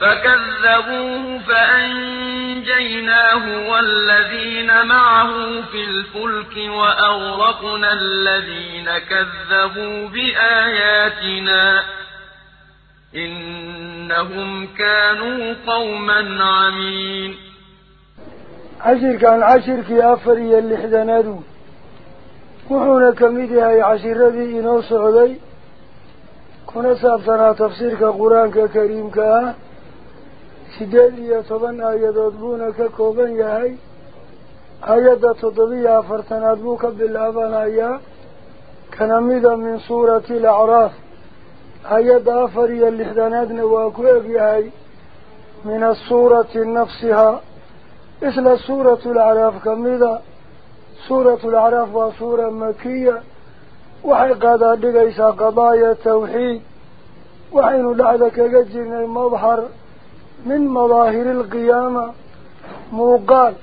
فكذبوه فأنجيناه والذين معه في الفلك وأغرقنا الذين كذبوا بآياتنا إنهم كانوا قوما عمين. عشر كان عشر في أفري اللحدنادو وحونا كميدها عشر ذي إنو سعودي كنا سابتنا تفسير كقرآن كريم كأه سيدة يتبن آيادات بونا كوبان يهي آيادة تضبيع فرتنات بوك بالأبان آياء كنميدا من سورة الأعراف. آيادة آفرية اللي حدانات يا بيهي من السورة نفسها. إسلا سورة الأعراف كميدا سورة الأعراف وصورة مكية. وحيقا ذا لغيسا قضايا التوحيد. وحين لعدك يجرنا المظهر من مظاهر القيامة موقال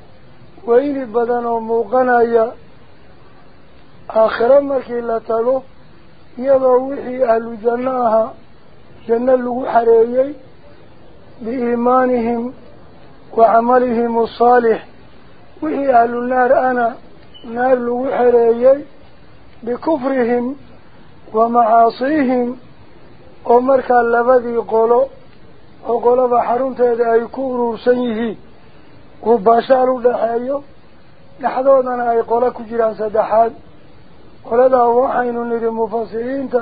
وإني بدنو موقنايا آخر مركي لتلو يضوحي أهل جناها. جنة لغو بإيمانهم وعملهم الصالح. وهي أهل النار أنا. نار لغو بكفرهم ومعاصيهم. ومركا لبذي قولوا oo qolaba xarunteeda ay ku urursan yihiin uu baashaal u dhaxeeyo dhexdoodana ay qolo ku jiraan saddexaad qoladaa waxaynu nidhi mufasiriinta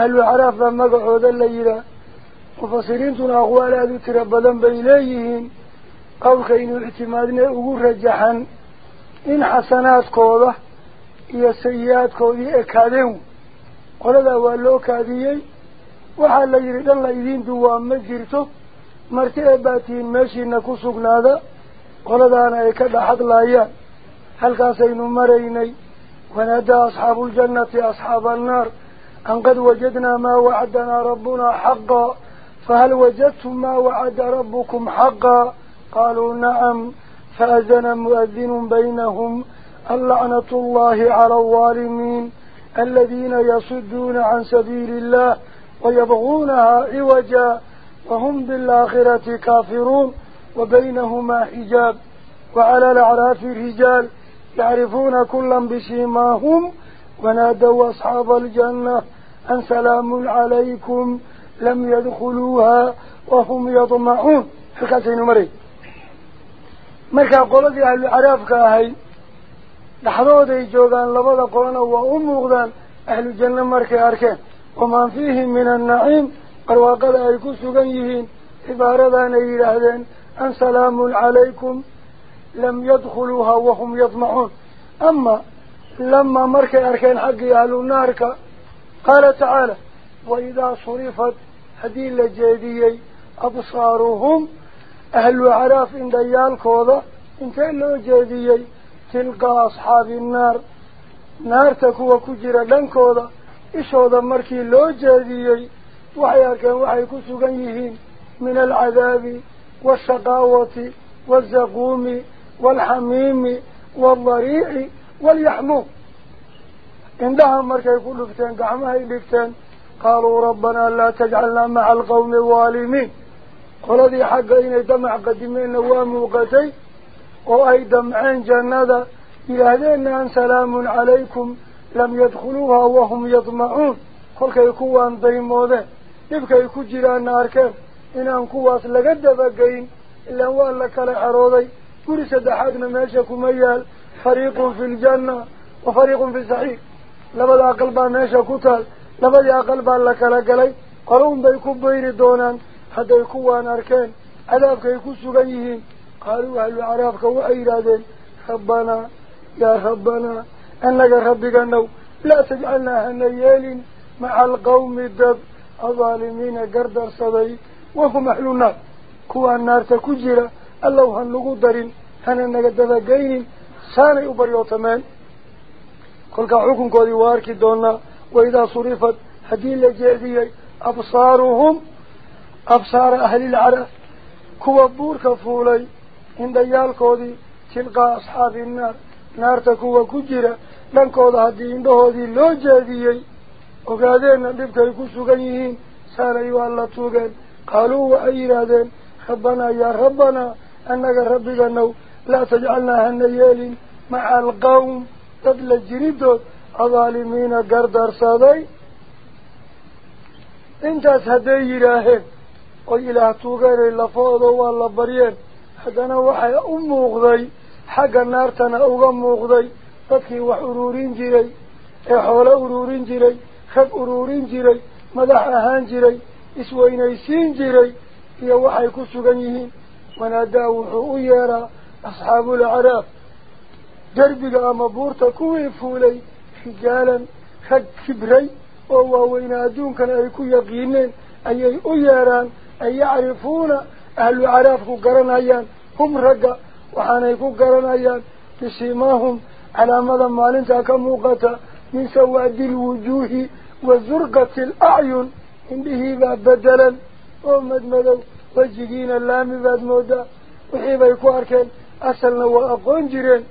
ahlu caraaf baa magacooda la yidhaah mufasiriintuna aqwaal aada u tiro badan bay leeyihiin qowlkaynu ictimaadne ugu rajaxan in xasanaadkooda iyo sayi-aadkoodii ekaadeen qoladaa waa loo kaadiyey وحال يريدن لإذين دوام مجرته مرتئة باتين ماشي نكسوك هذا قلدان اي كدا أحد لايا هل قاسين مريني ونادى أصحاب الجنة أصحاب النار أن قد وجدنا ما وعدنا ربنا حقا فهل وجدتم ما وعد ربكم حقا قالوا نعم فأزن مؤذن بينهم اللعنة الله على الظالمين الذين يصدون عن سبيل الله ويبغونها عوجا وهم بالآخرة كافرون وبينهما حجاب وعلى الأعراف رجال يعرفون كلا بسيماهم ونادوا أصحاب الجنة أن سلام عليكم لم يدخلوها وهم يطمعون. حكاتين مري markaa qoladii ahlu caraafka ahayd dhaxdooday joogaan labada qolana waa u muuqdaan ahlu وما فيه من النعيم قرواقل أي كسغنيهين عبارة يلاهدين أن سلام عليكم لم يدخلوها وهم يطمعون. أما لما مرك أركان حق أهل النار قال تعالى وإذا صرفت هذه الجادية أبصارهم ahlu caraaf indhayaalkooda intee loo jeediyey tilqaa asxaabi innaar naarta kuwa ku jira dhankooda إشهد مركي لو جاذيي وحيا كان وحي كسغنيهين من العذاب والشقاوة والزقوم والحميم والضريع واليحموم عندها مركي كل فتان قعمها إليكتان قالوا ربنا لا تجعلنا مع القوم والمين قلذي حق إن دمع قدمين نوام وقتين وأي دمعين جنة إلى ذلك سلام عليكم لم يدخلوها وهم يطمعون. كل كيكوان ضيمودة يبقى جيران النار كيف إن أنكواس لقدف قين إلا هو أن لك لحراضي كل سد سدحاتنا ماشيكو ميال فريق في الجنة وفريق في السحيق لبدا قلبا ماشيكو تال لبدا قلبا لك لقلي. قلون بيكو بير دونان. حتى يكوان أركان عذابك يكو سغيهين قالوا هل عرافك وعيرادين ربنا يا ربنا أنك ربك أنه لا تجعلنا هنيال مع القوم الدب الظالمين قردر صدي وهم أحلنا كوى النار تكجر اللوها النقدر هننك دبقين ساني أبريوتمان قل عكم قولي واركي دونا وإذا صرفت هدي لجهدي أبصارهم أبصار أهل العرف كوى الدور كفولي عند يالكودي تلقى أصحاب النار. نار تكوا كجره لن قد هدين بهذه اللوجة ذي وقادين نبقى يكسو غنيهين سالي والله توقن قالوا أيرادين خبنا يا ربنا أنك ربك أنه لا تجعلنا هنيال مع القوم. تدل الجريد أظالمين قردر صادي إنت هدين يراهن وإلى توقن إلا فوضو والله بريان وحي أمه أموغضي. حق النار تنأوغ أموغضي uruurin jiray ee xoolo uruurin jiray rag uruurin jiray madax ahaan jiray isweynaysiin jiray iyo waxay ku sugan yihiin wanaadaa wuxuu u yeeraa asxaabulacraaf derbiga ama buurta kuwii fuulay rijaalan rag kibray oo waaweynaa adduunkana ay ku yaqiineen ayay u yeeraan ay yacrifuuna ahlu caraafku garanayaan hum ragga waxaanay ku garanayaan bisimaahum على مدى مالنتا كموقتا من سواد الوجوه وزرقة الأعين. إن به باب بدلا ومد مدو وجهين اللام باب مودا. وحيبا يكواركا أسلنا وأقونجرا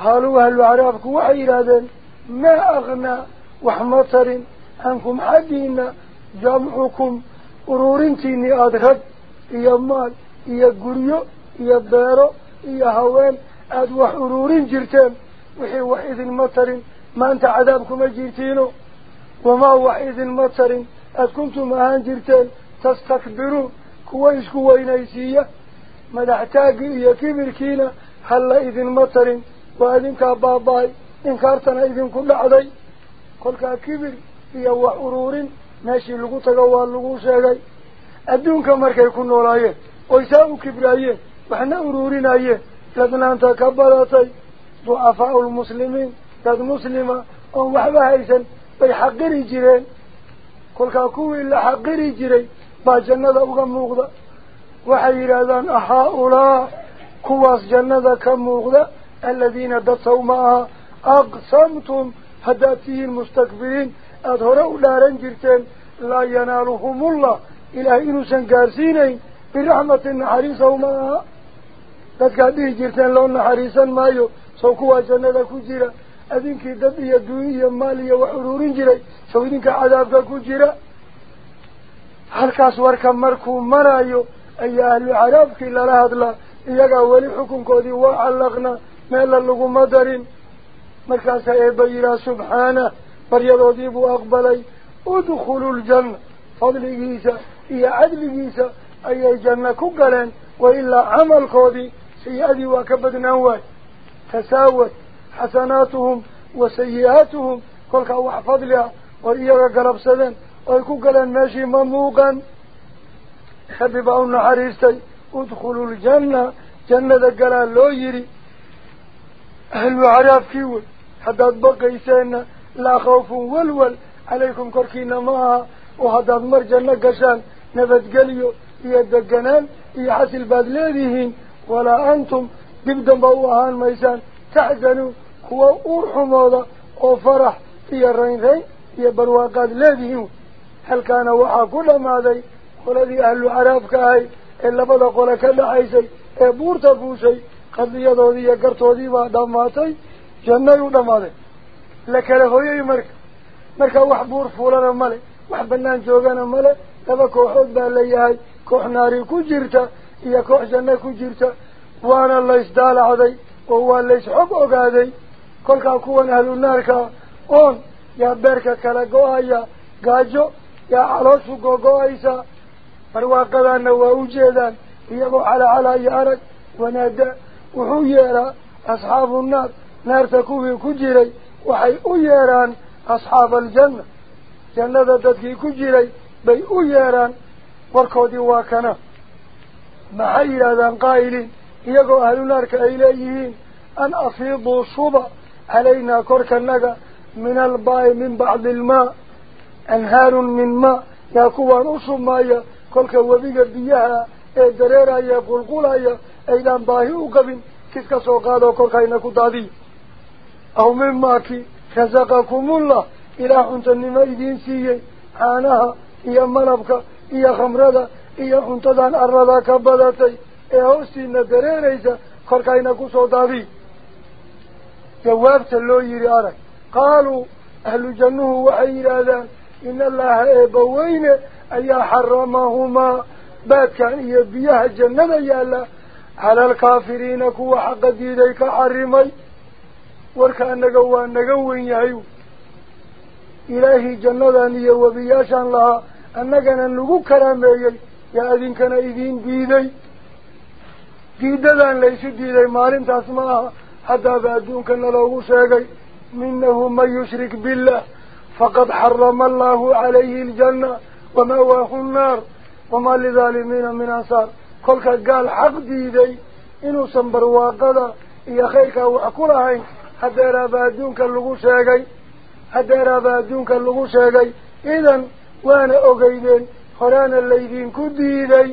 قالوا هل عرابك وعيرادا ما أغنى وحمطر أنكم حدينا جمعكم أرورين تيني أدهد إيا مال إيا قريو إيا بارو إيا هوان أدوح ورورين جرتين kuma jirtiino wamaa wax idinma tarin aada kuntum ahaan jirteen tastakbiruun kuwa isku weynaysiiya madaxtaaggii iyo kibirkiina halla idinma tarin waa idinkaa baaba-ay inkaartana idinku dhacday kolkaa kibir iyo wax uruurin meeshii lagu tago waa lagu sheegay adduunka markay ku noolaayeen oy saa u kibraayeen waxna uruurinayeen ladnaanta ka badatay ضعفاء المسلمين تد مسلمة أو وحبهايسا بيحقري جيرين. كل كاكوه إلا حقري جيري با جنة أغموغدا وحيرا ذان أحاولا كواس جنة كموغدا الذين دتوا معها أقسمتم هداته المستكبرين. أدهروا لارن جيرتين. لا ينالهم الله. إلى إنو سنقارسيني برحمة النحريسة معها تتكاديه جيرتين لون نحريسا مايو. Jira adinkii dad iyo duuy iyo maal iyo wax uruurin jiray sow idinka cadaabka ku jira halkaas warka markuu marayo ayaa ahlu caraabkii lala hadlaa iyagaa weli xukunkoodii waa callaqnaa meella laguma darin markaasaa eebba yihaa subxaanah baryadoodii buu aqbalay udkhulu ljanna fadligiisa iyo cadligiisa ayay janno ku galeen wa ilaa camalkoodii sayi-adii waa ka badnaan waay تساوت حسناتهم وسيئاتهم. كل كوا فضلها وإياك قرب سدن أيكو قال ماشي مموقا حبيب أو نحريستي ادخلوا الجنة. جنة قال لو يري. أهل عراف كيول حتى تبقى يسينا لا خوف والول. عليكم كركينا ما وهذا أدمر جنة قشان. نفت قليو إياد دقنان إياحس البادلينيهين ولا أنتم farax iyo raynrayn iyo barwaaqaad leedihiin halkaana waxaa ku dhammaaday qoladii ahlu caraabka ahay ee labada qole ka dhaxaysay ee buurta fuushay qadiyadoodii iyo gartoodii baa dhammaatay jannay u dhammaaday la kala hoyay marka marka wax buur fuulana male wax banaan joogana male laba kooxood baa la yahay koox naari ku jirta iyo koox janno ku jirta waana laysdaalacday oo waa laysxog ogaaday kolkaa kuwan ahlu naarka oon yaa beerka kala go-aya gaajo yaa calooshu gogo-aysa barwaaqadaana waa u jeedaan iyagoo calacalaya arag wanaada wuxuu yeeraa asxaabu naar naarta kuwii ku jiray waxay u yeeraan asxaaba aljanna jannada dadkii ku jiray bay u yeeraan warkoodii waa kana maxay yidhaahdaan qaa'iliin naarka ay leeyihiin an afiiduu shuba calaynaa korkanaga min albaa'i min bacdi ilmaa anhaarun min maa yaa kuwaan u shumaaya kolka webiga biyaha ee dareeraya qulqulaya aydaan baahi u qabin kis ka soo qaadoo korkayna ku daadiya aw mimaaki rasaqakumullah ilaah cuntanimo idiin siiyey caanaha iyo malabka iyo khamrada iyo cuntadan arada ka badatay dareeraysa korkayna kusoo daadiya jawaabta loo yidhi arag qaaluu ahlu jannuhu waxay yidhaahdaan in allaha eebbaweyne ayaa xaramahumaa baadkan iyo biyaha jannada yaalla cala alkaafiriina kuwa xaqa diiday ka xarimay warka annaga waa naga wen yahay ilaahii jannadan iyo webiyaashaan lahaa annagana nagu karaameeyey yaa idinkana idiin diiday diidadan laysu diiday maalintaas ma aha haddaaba adduunkana loogu sheegay minahu man yushrik billah faqad xarama allahu calayhi aljanna wamawaahu nnaar wamaa lidaalimiina min ansaar kolka gaal xaq diiday inuusan barwaaqada iyo khayrkaa wax ku lahayn hadeeraaba adduunka lagu sheegay hadeeraaba adduunka lagu sheegay idan waana ogeydeen horaana laydinku diiday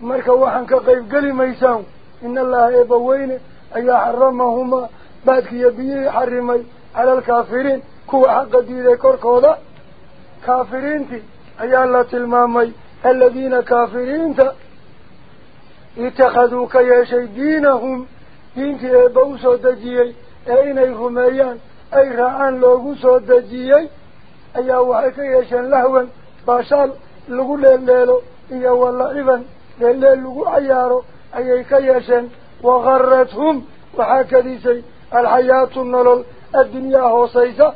marka waxaan ka qaybgeli maysaan in allaha eebbaweyne ayaa xaramahumaa baadkiiyo biyihii xarimay cala alkaafiriin kuwa xaqa diiday korkooda kaafiriintii ayaa la tilmaamay aladiina kaafiriinta itakhaduu ka yeeshay diinahum diintii eebba u soo dejiyey ee inay rumeeyaan ay raacaan loogu soo dejiyey ayaa waxay ka yeesheen lahwan baashaal lagu dheeldheelo iyo walaciban wagarathum waxaa kadisay alxayaatu nolol addunyaa hoosaysa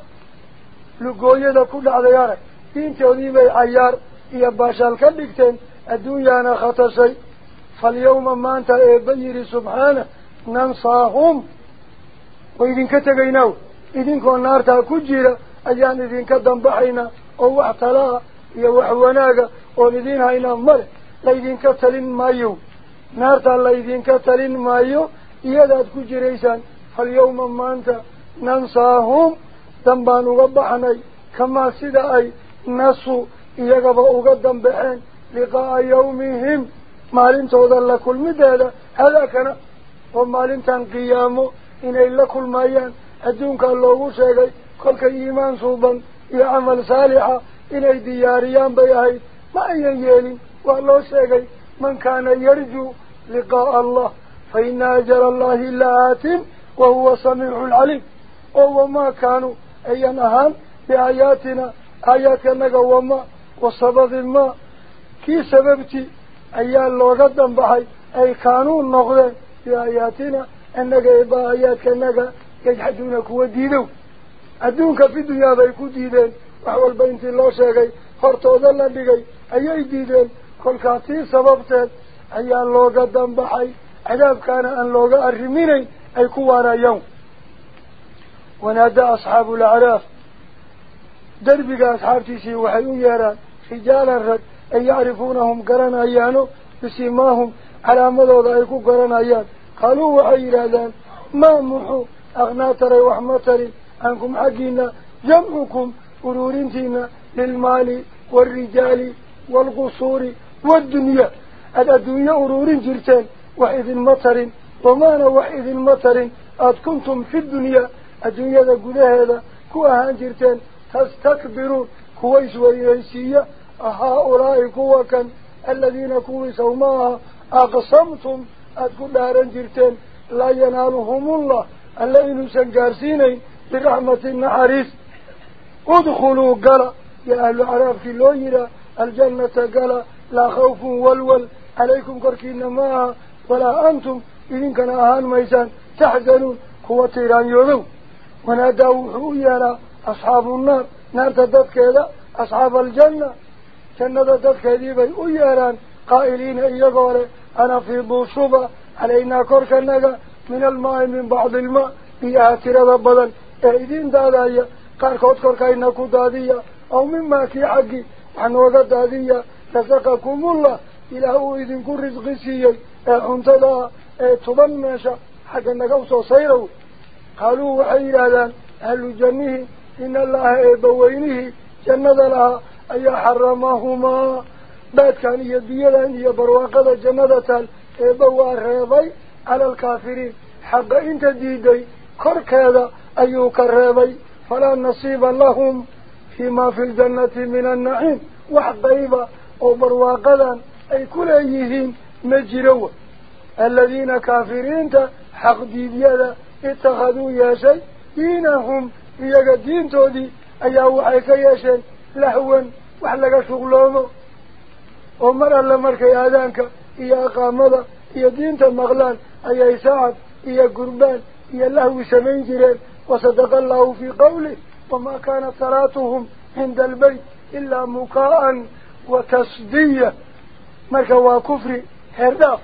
lugooyada ku dhacday arag diintoodii bay cayaar iyo baashaal ka dhigteen adduunyaana khatashay falyawma maanta eebba yidhi subxaana nansaahum way idinka tegaynaaw idinkoo naartaa ku jira ayaan idinka dambaxaynaa oo wax talaa iyo wax wanaaga oon idiin haynaa male talin maayo naartaa laydinka talin maayo iyadaad ku jiraysaan falyawma maanta nansaahum dan baan uga baxnay kamaa sida ay nasu iyagaba uga dambaxeen liqaa'a yawmihim maalintooda la kulmideeda hadaakana oo maalintan qiyaamo inay la kulmayaan adduunkaa loogu sheegay kolka iimaan suuban iyo camal saalixa inay diyaariyaan bay ahayd ma ayan yeelin kaana yarjuu liqaa'a allah fa ina ajala allahi laatin wa huwa samiicu lcaliim oo wamaa kaanuu ayan ahaan biaayaatina aayaadkanaga wama wasababi ma kii sababtii ayaa looga dambaxay ay kaanuu noqdeen biaayaatina annaga eeba aayaadkanaga yajxaduuna kuwa diidow adduunka fi dunyaa bay ku diideen wax walba intii loo sheegay hortooda la dhigay ayay كل كاتي سببت أي اللوجا دم بحي عذاب كان أن لوجا الرميني أي كوارا يوم ونادى أصحاب العراف دربك أصحاب تيسي وحيو يرى خجال الرد أي يعرفونهم قرن أيانو بسيماهم على مدو ضعيكو قرن أيان قالوا وحي الهدان ما محو أغناتري وحمتري أنكم حقينا جمعكم قرورين تينا للمال والرجال والقصور waaddunya الدنيا أرورين جرتين وإذ المطر ومانا وإذ المطر أد كنتم في الدنيا. الدنيا ذا قده كوها جرتين. تستكبرون. كويس ويسية هؤلاء كوكا الذين كويسوا معها. أقسمتم. أدكو دارا جرتين. لا ينالهم الله. الذين سنقارسيني برحمة النحريس. ادخلوا قلا يا أهل العرب في اللويرة الجنة قلا لا خوف والول عليكم كركين معها ولا أنتم إذن كان أهان ميسان تحزنون قوة تيران يوذو ونادوا حويانا أصحاب النار. نار تدد كذا أصحاب الجنة. جنة تدد كذيبا أياران قائلين إيقال أنا في بوصوبة علينا كركنك من الماء من بعض الماء. ترى بدن إذن دادايا. قاركوت كركينا كدادية أو مما كي حقي وحنوغا دادية رزقكم الله. إله إذن كن رزق سيئي. أنتدا تبن ماشا. حقا نقوصو سيرو قالوا وحي هذا أهل جنه. إن الله بوينه. جنة لها أي حرمهما بعد كان يديلا هي برواقة جنة بوا ريضي على الكافرين. حق إنت ديدي. كرك هذا أيو كريضي فلا نصيب لهم فيما في الجنة من النعيم. وحقيبا وبرواقدا أي كل أيهين مجروا. الذين كافرين حق ديديادا اتخذوا يا شيء دينهم إياك الدين تودي أيهو حيك ياشي لحوا وحلق شغلهم. ومر الله مرك يادانك يا قامضة يا دينة مغلان أي إساعد يا قربان يا الله سمين جرين وصدق الله في قوله وما كانت صلاتهم عند البيت إلا مكاءً وتصدية مركا وكفر هرداف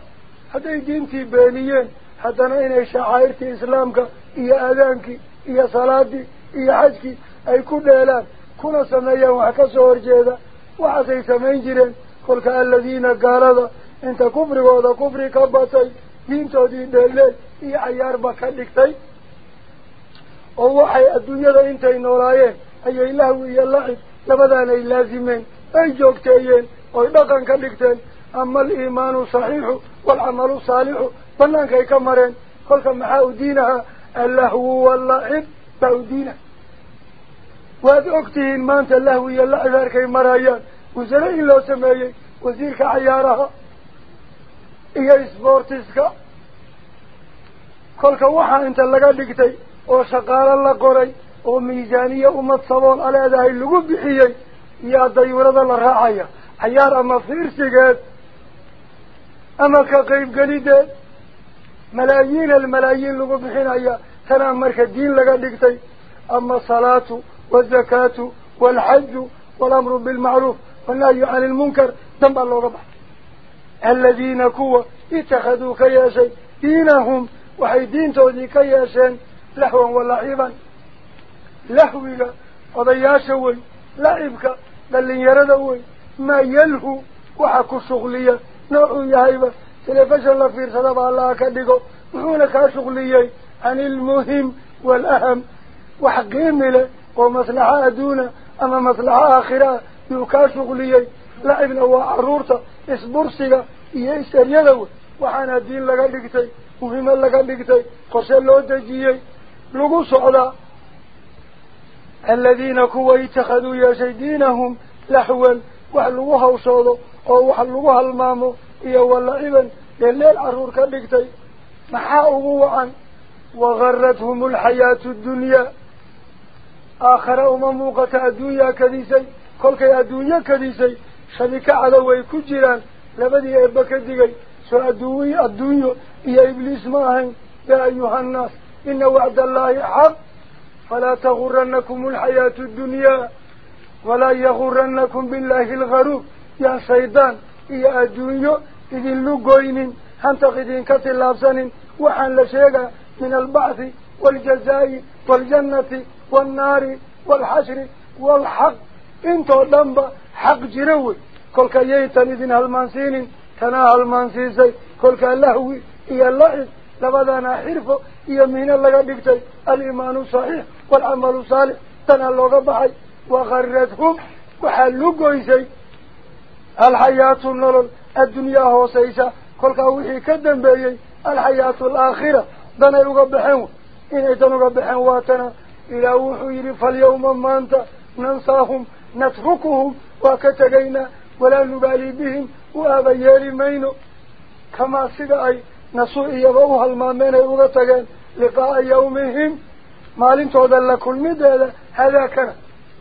هذا دينتي بانيين حتى نعين شعائرتي إسلامك يا أذانك يا صلاتي يا حجك أي كل إعلان كنا سميا وحكا صور جيدا وحسي سمين جيرين قولك الذين قالوا انت كفر وضا كفر كباسي دينتو دين دليل إيا عيار بكالكتاي أو وحي الدنيا انت انتين ورايين أي إله وإيا اللعب لبدا أنا إلازمين waalcamalu saalixu banaankay ka mareen kolka maxaa u diinaha allahwu wallacib baa u diina waad ogtihiin maanta lahwi iyo lacib arkay marayaan wasare in loo sameeyey wasiirka cayaaraha iyo sboortiska kolka waxaa inta laga dhigtay oo shaqaalo la qoray oo miisaaniye ummad sabool a leedahay lagu bixiyey يا ديورة الرعاية عيار أما فيرسيقات أما كقيب قليدة ملايين الملايين لغو بحين عيا كان أمرك الدين لغا لكتاي أما الصلاة والزكاة والحج والأمر بالمعروف والنهي عن المنكر دمع الله ربح الذين كوا اتخذوا كياشي دينهم وحي دين تودي كياشين لحوا ولعيبا لحوك وضياشوا لعبك. Yahayba telefishon la fiirsadaba allaha ka dhigo muxuuna kaa shuqliyey can ilmuhim waalaham wax qiimi leh oo maslaxa adduuna ama maslaxa aakhira ah yuu kaa shuqliyey lacibna waa caruurta isbursiga iyo is-eryada wey waxaana diin laga dhigtay muhimo laga dhigtay qorshe loo dejiyey lagu socdaa الذين كوا يتخذوا يا دينهم لحوا وحلوها وصولوا أو وحلوها المامو يا إيوه اللعبا لليل عرور كبكتي محاقوا عن وغرتهم الحياة الدنيا. آخر أمموقت الدنيا كديسي كلك الدنيا كديسي. شنك على ويكو جيران لبدي إبكت ديجي سأدوي الدنيا يا إبليس ماهن يا أيها الناس إن وعد الله حق. فلا تغرنكم الحياة الدنيا ولا يغرنكم بالله الغروب يا سيدان يا الدنيا إذن لقوين هنتقدين كتل لابسان وحن لشيغة من البعث والجزاء والجنة والنار والحشر والحق. انتو دنبا حق جروي. كل كييتان إذن هالمانسين كنا هالمانسيسي. كل كاللهوي إيا اللعب xirfo iyo mihno laga dhigtay aliimaanu saxiix waalcamalu saalix tanaa looga baxay waqaradhum waxaa lugoysay الحياة النلل الدنيا هو سيسا كل كوحي كدن بيي الحياة الآخرة دانا يقبحون إن إيتان يقبحون واتنا إلى وحير فاليوم ما أنت ننساهم نتركهم وكتغينا ولا نبالي كما نسوء يبوها المامين يغتغين لقاء يومهم مالين تودا لكل مدى هذا كان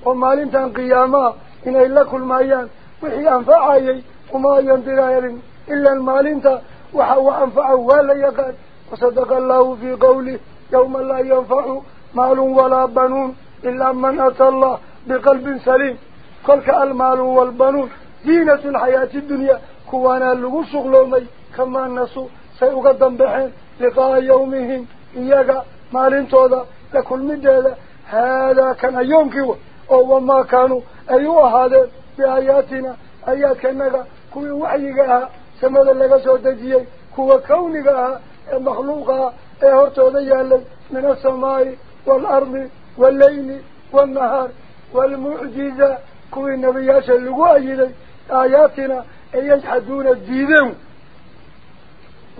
ومالين تان قياما إن إلا كل مايان وحي أنفعي وما ينتظر إلا المالين تا وحو أنفعه ولا يقال وصدق الله في قوله يوم لا ينفع مال ولا بنون إلا من أتى الله بقلب سليم كلك المال والبنون زينة الحياة الدنيا كوانا اللغو شغلومي كما النسو سيقدم بحين لقاء يومهم إياك مالين تودا لكل مدى هذا كان يوم كيوه أو ما كانوا أيها هذا بآياتنا آيات كنغا كوي وحيقها سمد لغا سودجيه كوي كونغا مخلوقها إيه هرتودا يالي من السماء والأرض والليل والنهار والمعجزة كوي نبياش اللقوا أيدي آياتنا أن يجحدون الديدهم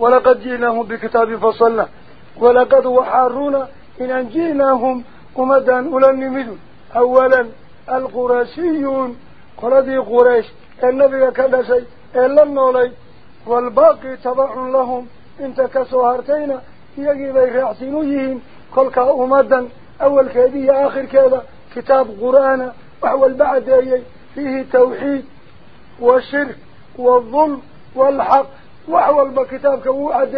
ولقد جئناهم بكتاب فصلنا. ولقد وحارونا إن أنجيناهم أمدا أولا نمدوا أولا القرشيون قردي قريش النبي كذا شيء إلا النولي والباقي تبع لهم. انت كسوهرتين يجب يحسنوهم كل أمدا أول كذي آخر كذا كتاب قرآن. وحول بعد فيه توحيد والشرك والظلم والحق. وحول بكتاب كوعد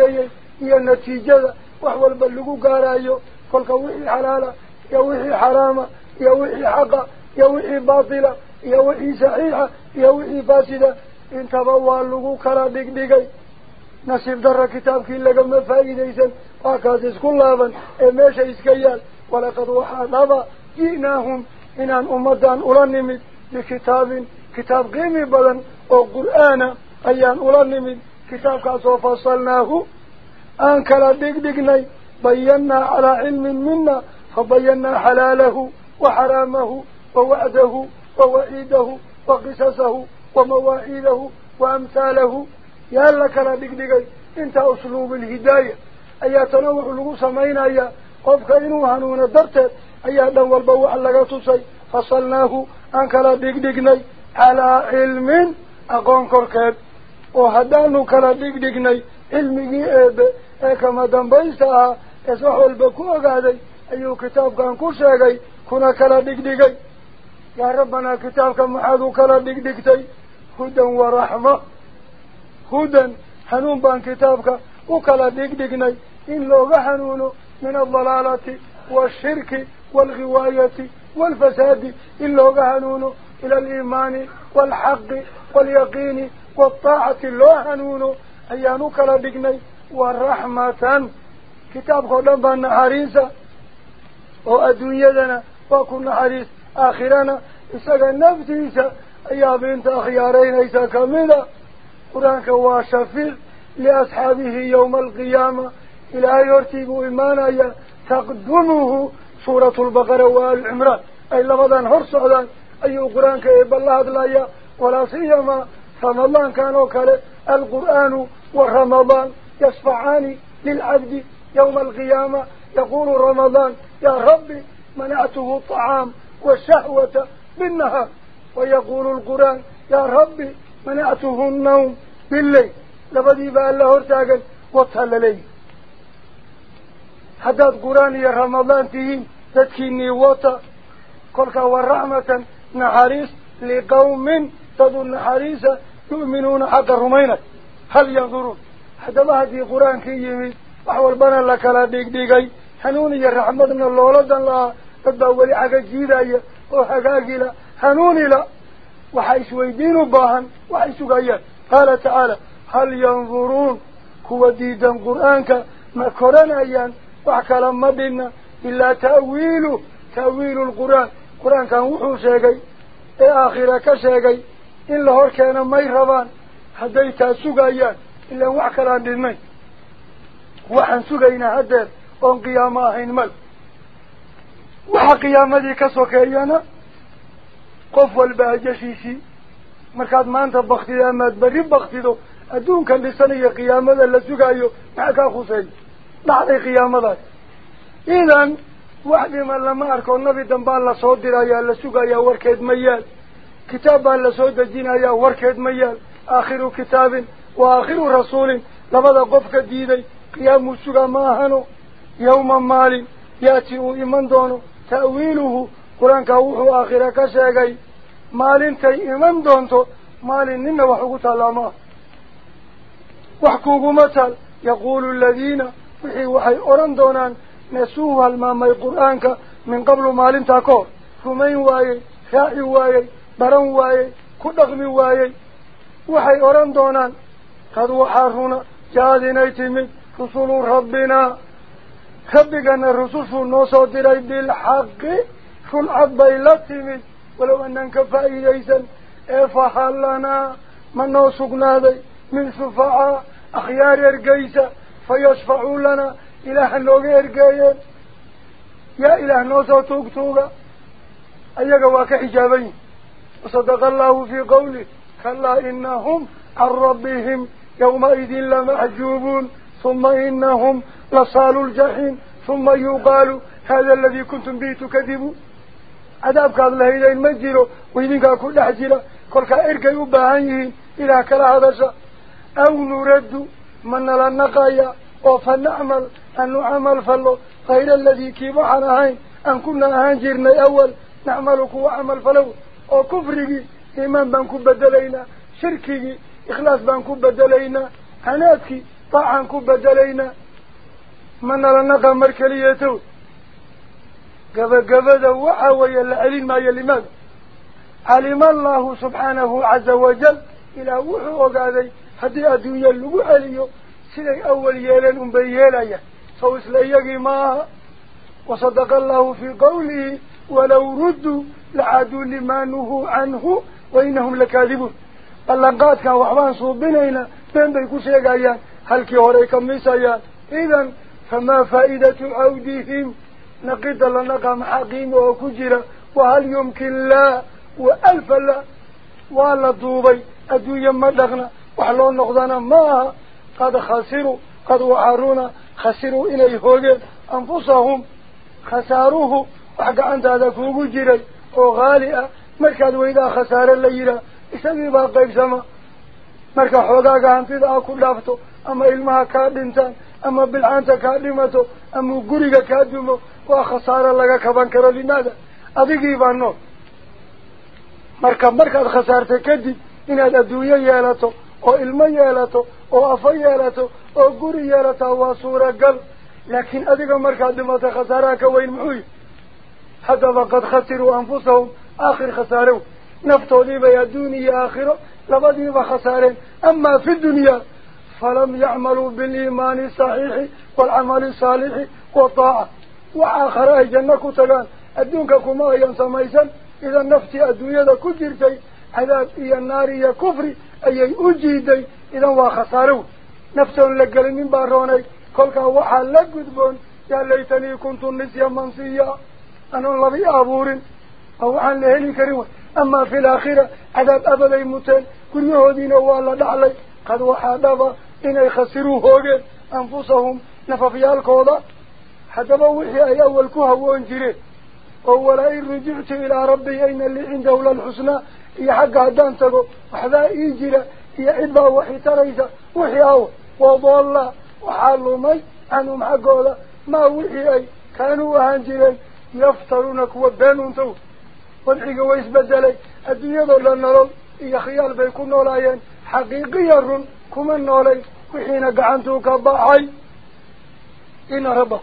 هي النتيجة وحول بلغو قارايو كل كوحي حلالة يوحي حرامة يوحي حقة يوحي باطلة يوحي صحيحة يوحي فاسدة انت بوال لغو كلا ديك ديكي نصيب در كتاب كي لغم فايديسا وكاسس كلابا اميشا اسكيال ولقد وحا نبا كتاب كاسو فصلناه. أنكلا ديك ديكني بينا على علم منا فبينا حلاله وحرامه ووعده ووعيده وقصصه ومواعيده وأمثاله. يا لك لا دقدقي انت أسلوب الهداية. أي تنوع لغو سمين أي قفك إنو هنون درتت أي دن والبوع لغا تصي فصلناه وهدانو كلا دقدقني علمي إيب كما دنبيستها اسمحوا البكوة قادي أيو كتاب كان كرشاقي كنا كلا دقدقي يا ربنا كتابك محادو كلا دقدقتي هدى ورحمة هدى حنون بان كتابك وكلا دقدقني إن لوغ حنونه من الضلالة والشرك والغواية والفساد إن لوغ حنونه إلى الإيمان والحق واليقين والطاعة الله حنونه أيانو كلا دقني والرحمة. كتاب بان حريصة وأدوية وكنا حريص آخرنا إساق نفسيسا أيها بنت أخيارين إيسا كاملة قرآنك هو شفيع لأصحابه يوم القيامة. إلى يرتب إيمانا تقدمه. سورة البقرة والعمران. أي لغضان هرسعدان أي قرآنك إبالله أدلايا ولا سيما رمضان كانوا كالي القرآن والرمضان يصفعان للعبد يوم القيامة. يقول رمضان يا ربي منعته الطعام والشهوة بالنهار. ويقول القرآن يا ربي منعته النوم بالليل. لبدي بقى الله ارتاقا وطهل لي حداد قرآن يا رمضان تهين تدكيني وطأ. كلك ورحمة نحريس لقوم تدو النحريس يؤمنون حق الرمينة هل ينظرون؟ حتى ما هذه قرآن كي يمي وحوال بنا لك لا ديك ديكي حنوني يا رحمة من الله ولد الله تدبا ولي حقا جيدا وحقاقي لا حنوني لا. وحيش ويدين باهن وحيش غيان قال تعالى هل ينظرون؟ كوا ديدا قرآنك ما كوران أيان. وحكا مدنا إلا تأويله تأويل القرآن. قرآن كان وحو شيغي إيه إلا هور كان مي ربان هديتا سوغايان إلا وحكا لأن وحن سوغينا هدير وان قياما هين مل وحا قيامتي كسوكيانا قف والباجشيسي markaad maanta baktido amaad berri baktido adduunkan dhisanayo qiyaamada la sugaayo maxaa kaa khuseey dhacday qiyaamadaas idan wax dhiman lama arko nabi dambaa lasoo dirayaa la sugayaa warkeed ma yaal كتاب الله سود الدين يا وركد ميال. آخر كتاب وآخر رسول. لبدا قفك يا قيام ما ماهنو يوم مال يأتي إيمان دونو. تأويله. قرآن كاوحو آخر كشاقي مال تي إيمان دونتو. مال نن وحقو تلاما. وحقوق مثل يقول الذين. وحي وحي أوران دونان. نسوه الماما من قبل مال تاكور كمين واي. خائي واي. Waxaa runa ja-ad inay timid rusulu rabbinaa rabbigana rusushuu noo soo diray bilxaqi run cad bay la timid walow anaan ka faa'iidaysan ee fahal lanaa ma noo sugnaaday min shufacaa akhyaar ergeysa fayashfacuu lanaa ilaaha nooga ergeeyeen yaa ilaah noo soo tuugtuuga ayaga waa ka xijaaban yihin وصدق الله في قوله كلا إنهم عن ربهم يومئذ لمحجوبون ثم إنهم لصالوا الجحيم ثم يقالوا هذا الذي كنتم به تكذبوا عذابك الله إذا المجلوا وإذنك كل حجلة قل كأرك يبعانيه إلى كالعدسة أو نرد من لنقايا وفنعمل أن نعمل فلو. غير الذي كيبعنا هاي أن كنا هانجرنا أول نعملك وعمل فلو. Bedelaynaa shirkigii ikhlaas baan ku bedelaynaa hanaadkii daacaan ku bedelaynaa ma nala naqa mar keliyeetow gabagabada waxa weeye la celin maayo limaada calima allahu subxaanahu caza wajal ilaah wuxuu ogaaday haddii adduunye lagu celiyo siday awal yeeleen unbay yeelayaan sow isla iyagii maaha wasadaqa allahu fii qawlihi walow rudduu لعادوا لما نهوا عنه وإنهم لكاذبون. اللقات كان وحبان صوبينينا بين بيكو شيقايا هل كي هوريكا ميسايا إذن فما فائدة أوديهم؟ نقيد الله نقام حقيم وكجرة. وهل يمكن لا؟ وألف لا. وعلى دوبي أدو يمدغنا وحلون نخضنا ما قد خسروا قد وعارونا خسروا إليه وقال أنفسهم خساروه. وحق عند هذا كوكو ah ah ku dhaafto ama ilmaha kaa dhintaan ama bilcaanta kaa dhimato ama guriga kaa dumo waa khasaaro laga kaban karo limaada adigii baa nool marka markaad khasaartay kadib inaad adduunyo yeelato oo ilmo yeelato oo afo yeelato oo guri yeelataa waa suuragal laakiin adiga markaad dhimatay khasaaraha ka weyn muxuu yihi حتى فقد خسروا أنفسهم آخر خسارهم نفتولي بيا الدنيا آخره لبدي بخسارهم أما في الدنيا فلم يعملوا بالإيمان الصحيح والعمل الصالح والطاعة. وآخره جنة كتغان الدنيا كما ينسميسا إذا نفتي الدنيا كتير جي حذات إيا النار إيا كفري أي أجيدي إذا وخسارهم نفتهم لقلمين باروني. كلها وحا لقد بون. يا ليتني كنت النسيا منصيا أنا الله بيأبور أو عن لهلي كريم. أما في الأخيرة عذاب أبدا يمتن كل يهودين هو الله دعلي قد وحادف إن يخسروا يخسروه أنفسهم نففيا الكوضة. حتى بوحي أي أول كوها وانجره أولا إن رجعت إلى ربي. أين اللي عنده للحسنى إيا حق عدان تقو. وحدا إيجرة إيا إبا وحي تريسة وحي أول الله وحالو مي. عنهم حقوضة ما وحي أي. كانوا وانجره يفترون كوا بينهم تو. فضحك ويسبدلي الدنيا دولا النظر إيا خيال بيكون نولايين. حقيقيا رن كمان نولي. وحين قعنتو كباعي إنا ربك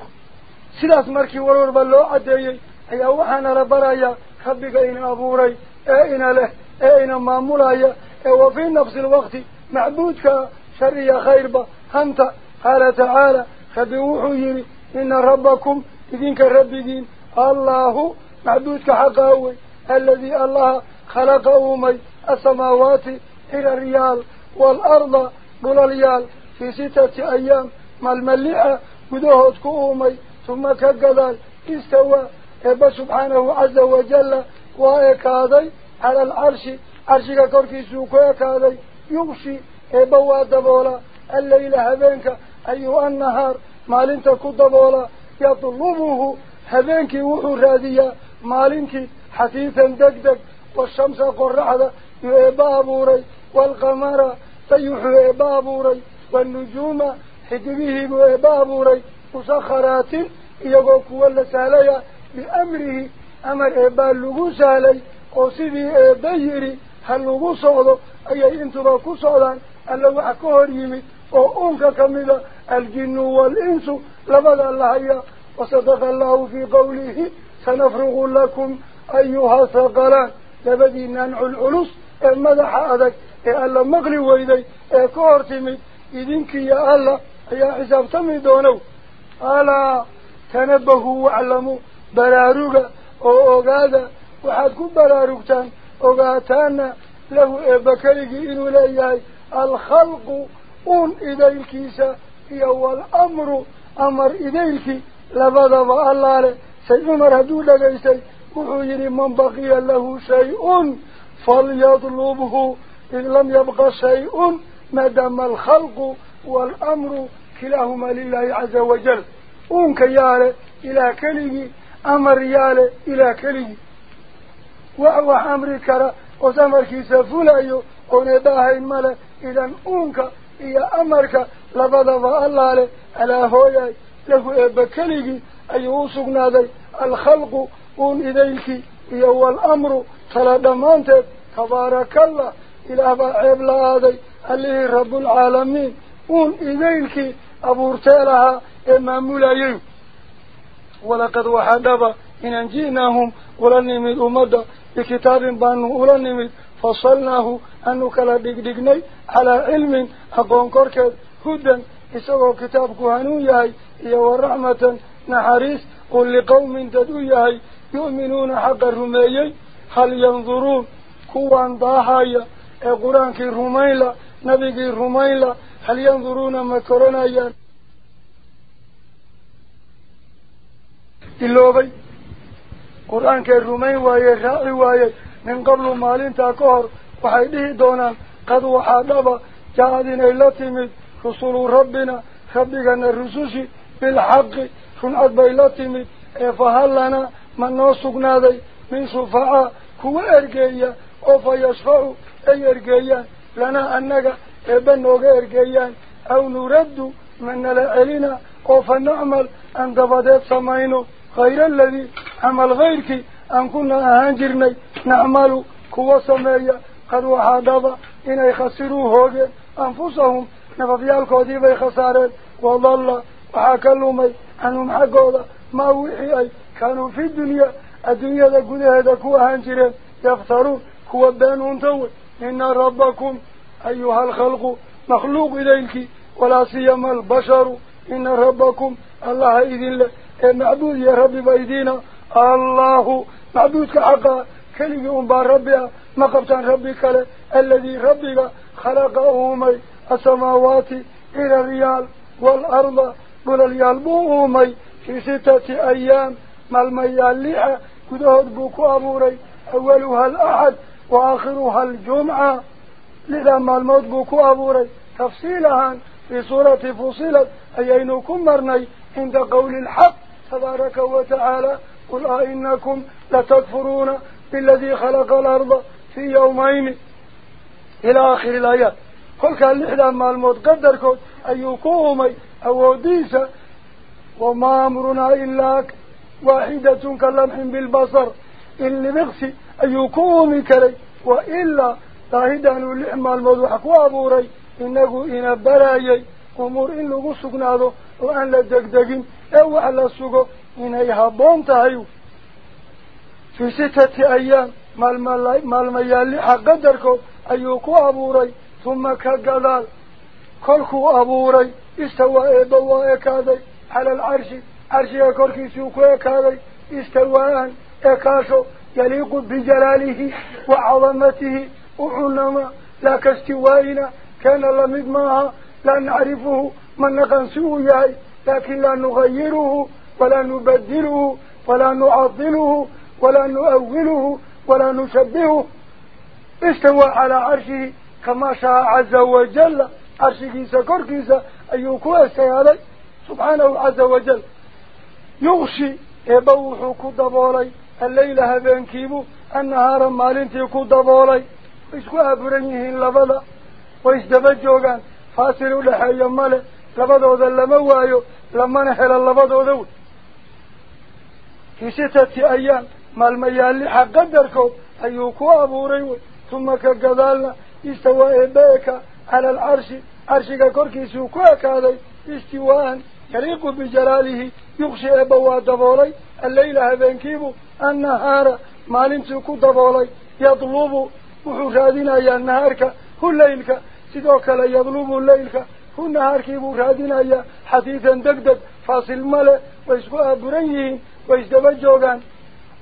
سلاس مركي ورور بلو أدعي. أي أوحان ربرايا. خبك إنا أبوري. أين له. أين مامولايا. وفي نفس الوقت معبودك شريا خيربا أنت. قال تعالى. خبي وحييني إن ربكم. إذنك ربي دين. الله معدودك حقاوي الذي الله خلق أومي السماوات إلى الريال والأرض قل الريال في ستة أيام. ما المليئة بدهتك أومي ثم كقذال استوى. إبا سبحانه عز وجل وإيك هذا على العرش. عرشك كوركي سوكوك هذا يغشي. إبا وادبولا الليل هبينك. أيها النهار. مال انت كدبولا يطلبه هبينك وحو راديا مالنك حثيثا دقدق والشمس قرعة يبابوري والقمر فيحو يبابوري والنجوم حدبه يبابوري مسخرات يقول كوالا ساليا بأمره أمر إبال لغو سالي وصدي إبيري هل لغو صعدو أي انتبا كو صعدان ألا وحكوهر يمي وأنك كمدا الجن والإنس لبدا الله يا وصدق الله في قوله سنفرغ لكم أيها الثقلان. لبدي ننع العلوس المدح أذك ألا مغلي ويدي كوهر تمي إذنك يا الله يا حساب تمي دونو. ألا تنبهوا براروغا oo ogaada waxaad ku baraarugtaan ogaataana lahu eebbakeligii inuu leeyahay alkhalqu uun idaylkiisa iyo waalamru amar idaylkii لبضب الله سي عمر هدول لغيسي وحيري من بقي له شيء فليطلبه إن لم يبقى شيء مدام الخلق والأمر كلاهما لله عز وجل. أمك ياله إلى كله أمر ياله إلى كله وهو أمر كرا وزمر كيسا فلأيو قوني باها إنمالا إذن أمك إيا أمرك لبضب الله على هوي له بكلي أي وصقنا ذي الخلق أون إذيك إيا والأمر فلا دمانت تبارك الله. إلى عيب هذا اللي رب العالمين. أون إذيك أبورتالها إمام ملايو ولقد وحدب. إن أنجيناهم ولنمد أمد. بكتاب بانه ولنمد فصلناه أنه كلا دقدقني. على علم. أقوم كركد هدى. إساقوا كتاب كهانو يهي يا ورحمة نحرس قل لقوم تدويه يؤمنون حق الرميين هل ينظرون؟ كوان ضاحايا. القرآن في الرميلة نبي في الرميلة هل ينظرون ما كورونا يان إلوبي. القرآن في الرميلة ويخائي ويخائي من قبل مالين تاكور وحيديه دونا. قد وحادبا جاهدين إلا تيمد رسول ربنا. خبقنا الرسوسي. بالحق شن أضبي فهل لنا من نوصقنا ذي من صفاء كو أرقية أو فيشفع أي أرقية لنا أنك ابن نوغ أرقية أو نرد من نلعلنا أو فنعمل أن دفدت سماينو غير الذي عمل غيرك أن كنا أهانجرني نعمل كو سمايا قد وحادظ إن يخسروا هوجه أنفسهم نففيا القديم يخسارت والله وحاكلوا عنهم حقودا ما وحي أي كانوا في الدنيا الدنيا ذا قد هذا كوا أهانجرين يفترون كوا بانون توي إن ربكم أيها الخلق مخلوق إليك ولا سيما البشر إن ربكم الله إذن له معبود يا ربي بيدينا الله معبودك أنبار ربي ما قبتان ربي كله الذي ربك خلقه مي قل الريال بومي في ستة أيام ما الميال كدهد بوكو أبوري. أولها الأحد وآخرها الجمعة. لذا ما الموت بوكو أبوري. تفصيلها في سورة فصيلة أيينكم مرني عند قول الحق. تبارك وتعالى. قل أئنكم لتكفرون بالذي خلق الأرض في يومين. إلى آخر الآيات. كل كان لحدا ما الموت قدركم أيكوهمي أو ديسة وما أمرنا إلا واحدة كلمح بالبصر. اللي بغسي أيكوهمي كلي وإلا تاهدان اللحما الموت وحكوا أبوري إنه إنا برايي أمور إن لغو سقناده وأن لا دقدقين أو على سوق إني هبون تهيو. في ستة أيام ما الميالي حق قدركو أيوكو أبوري ثم كقدال. كلكو أبوري استوى إبوا إكادي على العرش عرشي كوركي سوكو إكادي استواء إكاشو يليق بجلاله وعظمته وحنما. لا كاستوائنا كان لمد معها لا نعرفه من نقنسوه ياي لكن لا نغيره ولا نبدله ولا نعطله ولا نؤوله ولا نشبهه. استوى على عرشه كما شاء عز وجل عرشه أيوكو استيالي سبحانه عز وجل. يغشي يبوح كدبولي. الليل هبين كيبو النهار مالنتي كدبولي. ويسكو أبرنيهين لبدا ويسدبجوغان فاسروا لحي ماله لبدو ذا لموايو لما نحل اللبدو ذو في ستة أيام xaq qadarkood ayuu ku abuuray wey tuma ka gadaalna istawa eebeeka cala alcarshi أرشيك كوركي سوكوا كاذي استيوان يريق بجلاله يخشي أبوا دفولي الليلة بانكيبو النهار مالين سوكوا دفولي يطلوبوا وحرادين أي النهارك هو الليلك سيدوك لا يطلوبوا الليلك هو النهارك وحرادين أي حديثا دقدق فاصل ملا ويسكوا أبريهين ويسدبا جوغان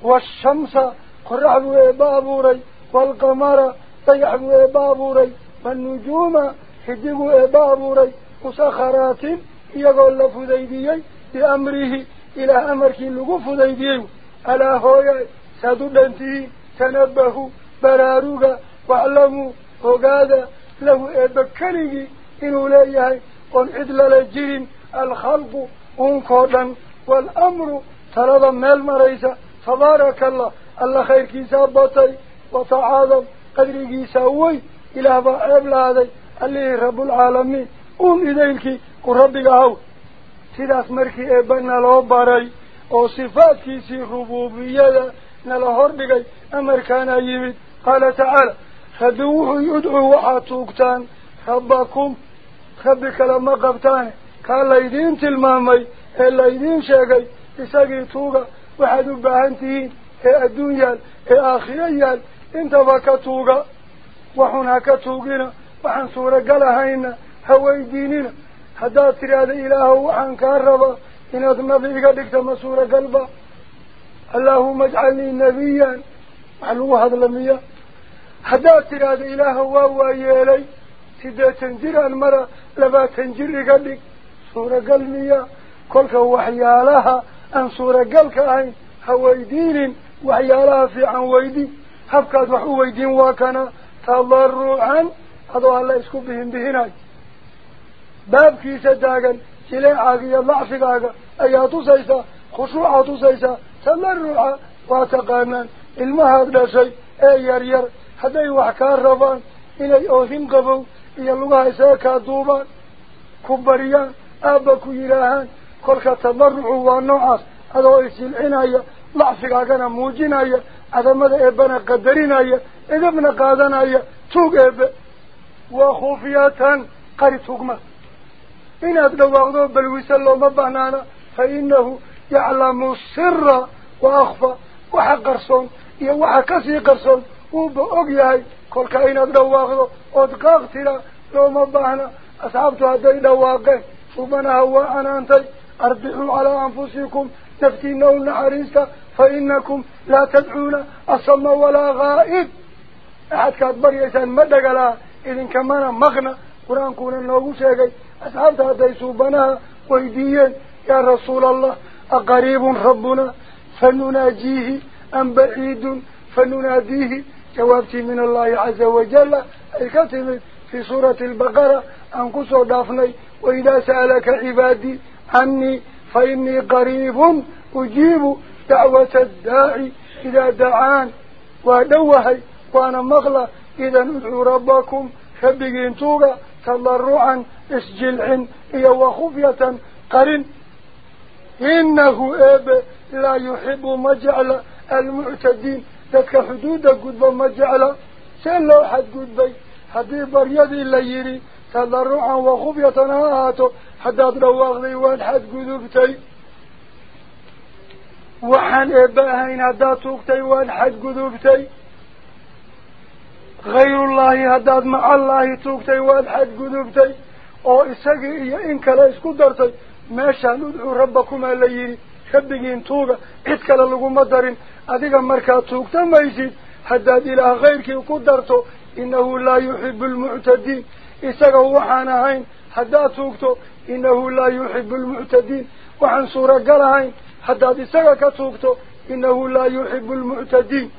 والشمس قرحوا بابوري والقمر طيح أبابوري فالنجوم والنجوم حدق بابوري مسخرات يقول لفذيدي بأمره إلى أمرك اللقو فذيدي ألا هوي سادلنتي تنبهوا براروغا واعلموا وقادا له إبكالي إنه ليهي قنعد للجرين الخلق انكودا والأمر ترى ميل مريسا تبارك الله الله خير كيسا بطي وتعاظم قدر كيسا وي إله بأعب لهذا اللي رب العالمين قوم إذيلك قربك هاو سيداس مركي إبنا لو باري rubuubiyada nala hordhigay amarkaana yimid qaala tacaala rabbi wuxuu yudcuu waxaad tuugtaan rabbakum rabbi kale ma qabtaane kaa laydiin tilmaamay ee laydiin sheegay isagii tuuga waxaad u baahan tihiin ee adduun yaal ee aakhiro weydiinina haddaad tidhaahda ilaahow waxaan kaa rabaa inaad nabi iga dhigta ma suuragalba allaahuma ajcalnii nebiyan wax lagu hadla miya haddaad tidhaahda ilaahow waa waayeelay siddeetan jiraan mara labaatan jir iga dhig suuragal miya kolka waxyaalaha aan suuragalka ahayn ha weydiinin waxyaalaha fiican weydi habkaad wax u weydiin waa kana tadarucan adoo alla isku bihin bihinayo baabkiisa taagan jileecaaga iyo dacfigaaga ayaa tusaysaa khushuucaad tusaysaa tadaruca waa taqaanaan ilmahaad dhashay ee yaryar hadday wax kaa rabaan inay oohin qabow iyo lugaha isaga kaa duubaan ku bariyaan aabba ku yidhaahaan kolka tadarucu waa noocaas adoo isjilcinaya dacfigaagana muujinaya cadamada eebbana qadarinaya edabna qaadanaya tuug eebbe وخفية قريت حكمة إن أدلو أغضب بلويس اللهم بانانا فإنه يعلم السر وأخفى وحق قرصون وحق كسي قرصون وبأقياي كل كائن أدلو أغضب أدقاغتنا لو بانانا أصحابت هذين واقعين ومن هو أنا أنت أربحوا على أنفسكم نفتينه العريسة فإنكم لا تدعون أصم ولا غائب. أحد كأكبر يسان مدقلا إذن كمان مغنى قرآن كونا نوغو شاكي أصحابتها ديسوا بناها ويديا يا رسول الله أقريب ربنا فنناجيه أم بعيد فنناديه. جوابتي من الله عز وجل. الكتب في سورة البقرة أنكسوا دافني وإذا سألك عبادي عني فإني قريب أجيب دعوة الداعي إذا دعان. ودوهي وأنا مغلى إذا ادعوا ربكم فبقين توغا تضرعا اسجلع إيا وخفية قرن إنه إب لا يحب مجعل المعتدين. ذاتك حدود قدب مجعل سألو حد قدبي. حدي بريدي اللي تضرعا وخفية هاتو haddaad dhawaaqday waad xadgudubtay waxaan eebba ahayn haddaad tuugtay waad xadgudubtay khayrullaahi haddaad macallaahi tuugtay waad xadgudubtay oo isagii iyo in kale isku dartay meeshaan udcuu rabbakumaa la yidhi rabbigiin tuuga cid kale laguma darin adiga markaad tuugta maysid haddaad ilaah khayrkii ku darto innahu laa yuxibu almuctadiin isaga waxaan ahayn haddaad tuugto إنه لا يحب المعتدين وعن سورة قالهين حتى تساقا كتوكتو إنه لا يحب المعتدين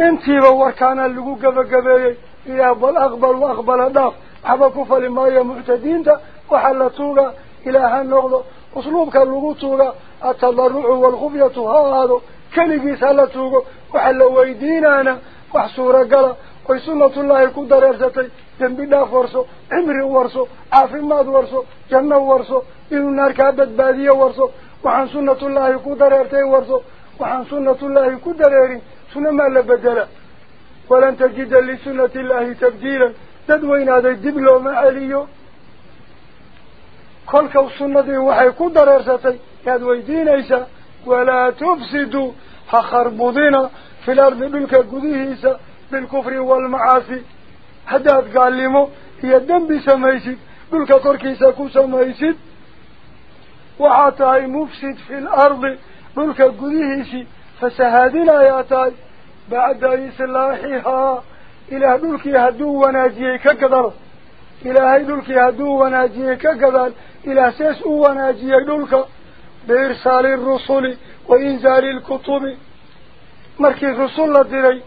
انتي بوركانا اللقو قبا قبايي إلى بل أقبل وأقبل داف حبا كفل ما هي معتدين وحلتوغا إلى هالنغض أسلوبك اللقو توغا التضرع والخفية هذا كلجيس هلتوغا وحل ويدينانا وحصورة قلا وسنة الله كو دريرتي دنبي داف ورسو. عمري ورسو. عافماد ورسو. جنة ورسو. إنو النار كابت بادية ورسو وحن سنة الله كو دريرتي ورسو. وحن سنة الله كو دريرين سنة ما لبدلا ولن تجد لسنة الله تبديلا. تدوين هذا الدبلو ما عليو؟ كل سنة وحي كو دريرتي كاد ويدين إيسا. ولا تفسدوا. حخربضنا في الأرض بلك قديهيسا بالكفر والمعاصي. هداد قال هي الدنب سميسد بلك كركيسا كو سميسد وعطاي مفسد في الأرض. بلك قديهيسي فسهادنا ياتاي بعد إصلاحها إلى دلك هدو وناجيه كقدر إلى دلك هدو وناجيه كقدر إلى سيس وناجيه دلك بإرسال الرسل وإنزال الكتب. مركي الرسول لدري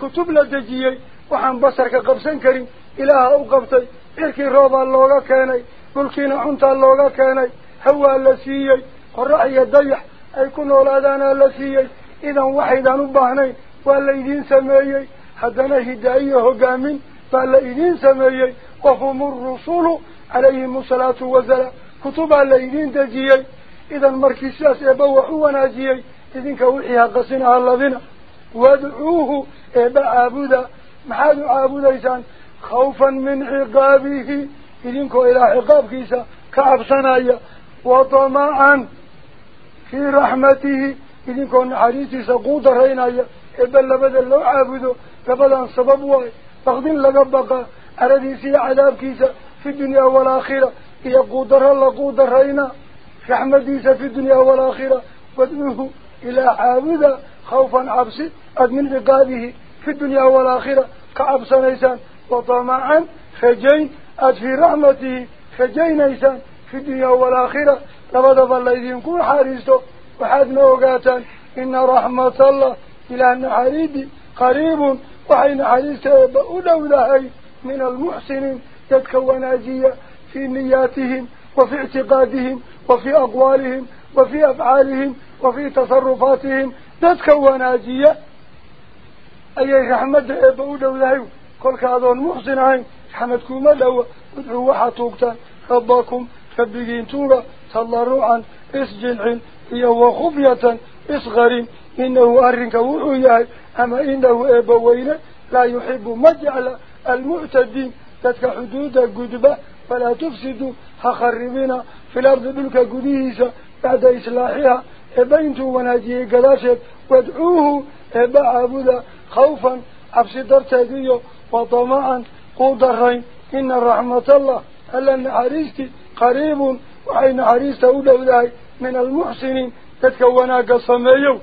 كتب لدجيي. وحن بصرك قبسن كريم. إله أو قبطي. إلكي روبا اللوغا كاني دلكينا حنتا اللوغا كاني هوا اللسيي. قرأي الضيح أي كن أولادانا اللسيي. إذا وحيدا نباهنين والليدين سميي. حدنا هدائيه قامين فالليدين سميي. وهم الرسول عليهم الصلاة والسلام كتب الليدين دجيي إذا مركي سياس إبوح وناجيي إذن كوحيها قصنها الذين. وادعوه إبا عابدا محاد عابدا خوفا من عقابه. إذن كو إلى عقاب كيسا كعب صنايا. وطمعا في رحمته. إذن كو نحريسي سقود رينايا إبا لبدا لو عابدو لبدا سبب واي تقدين لقبقى أرديسي عذاب كيسا في الدنيا والآخرة إيا قودر الله قودر رينا رحمتيسا في الدنيا والآخرة وادعوه إلى عابدا خوفا عبسي أدمن عقابه في الدنيا والآخرة كعبسا نيسان وطمعا خجين أد في رحمته خجين نيسان في الدنيا والآخرة لبدا بالله وحدنا وقاتا إن رحمة الله إلى النحريد قريب وحين حارسته بأولو لهي من المحسنين يتكون أجية في نياتهم وفي اعتقادهم وفي أقوالهم وفي أفعالهم وفي تصرفاتهم تتكون أجية أي رحمة بأولو لهي كل كادون محسنين رحمتكم لو ادعوا وحطوكتا ربكم ربكين توغا تضرعا إيهو خفية اصغر إنه أرنك وحياه أما إنه إبوين لا يحب مجعل المعتدين تتك حدود قدبة فلا تفسدوا هخربنا في الأرض بلك قديسة بعد إصلاحها إبينتو وناجيه قداشت وادعوه إبا عبدا خوفا أفسدر تديه وطمعا قدرين إن رحمة الله ألا نحريستي قريب وحين حريست أولو من المحسنين تتكونا قصميو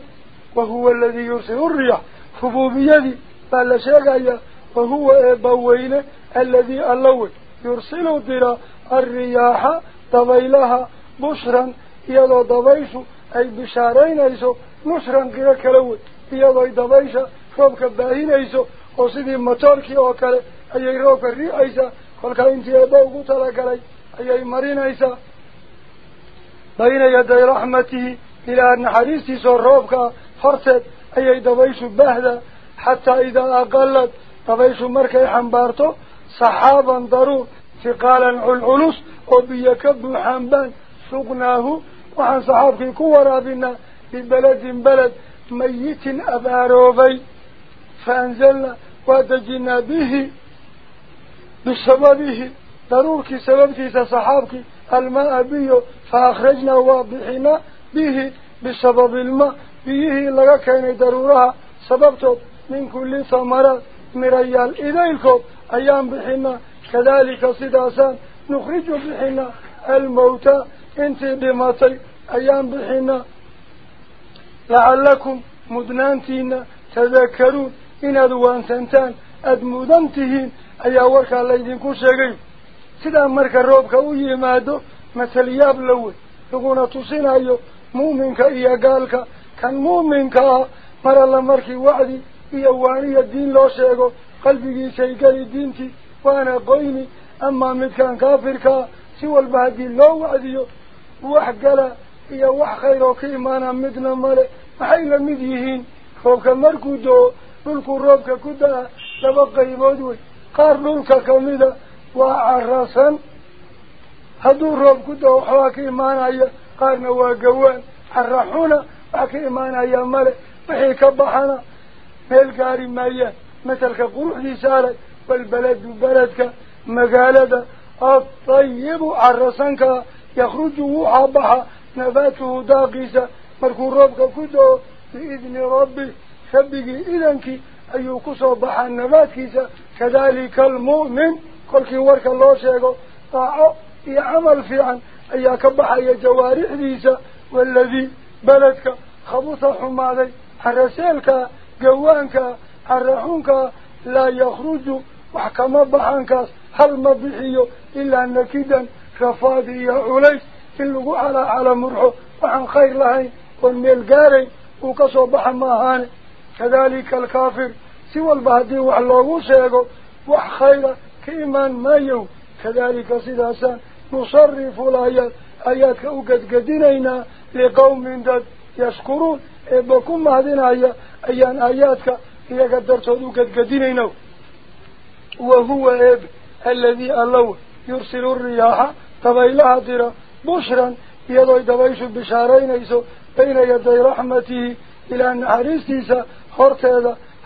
وهو الذي يرسل الرياح. خبوبيدي بل شاقايا وهو إبوين الذي اللوي يرسل ديرا الرياح طبيلها بشرا. يضو ضبيش أي بشارين أيسو. نشرا قيا كلوي يضو ضبيش روبك باهين أيسو. وصدي مطاركي وكالي أي روبك أيسا. قلت انتي أبوكو تلقلي أي مرين أيسا. بين يدي رحمته إلى أن حديثي سروبك فرتد أي دبيش بهذا حتى إذا أقلت دبيش مركي حنبارته صحابا ضرور ثقالا العلوس وبيكب حنبان سقناه وعن صحابك كورابنا ببلد بلد ميت أباروبي فأنزلنا ودجنا به بسببه ضرورك سببتي صحابك الماء بيه فأخرجنا وابحنا به بسبب الماء به لغا كان ضرورها. سببته من كل ثمرات مريال إليكم أيام بحنا كذلك صداسان نخرج بحنا الموتى انت بماتي. أيام بحنا. لعلكم مدنانتين تذكرون. إن أدوان سنتان أدمودنتهين أي وركا الليدين كل شيء. سيدا مركا روبكا ويمادو مثل ياب لوي لغونا تصينايو مؤمنك إيا قالك كان مؤمنك مر الله مركي وعدي diintii waana qoyni amaa midkaan kaafirkaa si walba haddii loo wacdiyo wax gala iyo wax khayr oo ka imaana midna male maxay la mid yihiin roobka markuu do-o dhulku roobka ku da-a laba qaybood wey qaar dhulka kamida waa carasan da-o waxbaa ka imaanaya qaarna waa gawaan caraxuna wax ka imaanaya male wixii ka baxana meel gaari maayaan masalka quruxdiisa arag balbeledu beledka magaalada atayibu carasanka yakhruju wuxaa baxa nabaatuhu daaqiisa markuu roobka ku do-o biidni rabbi rabbigii idankii ayuu kusoo baxaa nabaadkiisa kadalika almu'min kolkii warka loo sheego daaco waaladii beledka khabusa xumaaday caraseelkaa gawaankaa caraxunkaa laa yakhruju wax kama baxankaas hal ma bixiyo ilaa nakidan rafaad iyo culays in lagu calaacala murxo waxaan khayr lahayn oon meel gaarayn uu ka soo baxa ma ahaane kadalika alkaafir si walba haddii wax loogu sheego wax khayra ka imaan maayo kadalika sidaasaan نصرف الآيات آيات كأوكد قدينينا لقوم داد يشكرون. إيه، إباكم مهدين آيات أيان آيات كأي قدرت أوكد قدينينا وهو إب الذي الله يرسل الرياح تبايلها ترى بشرا. يضي دبايش بشارين إيسو بين يدي رحمته إلى أن أريستيسا حرت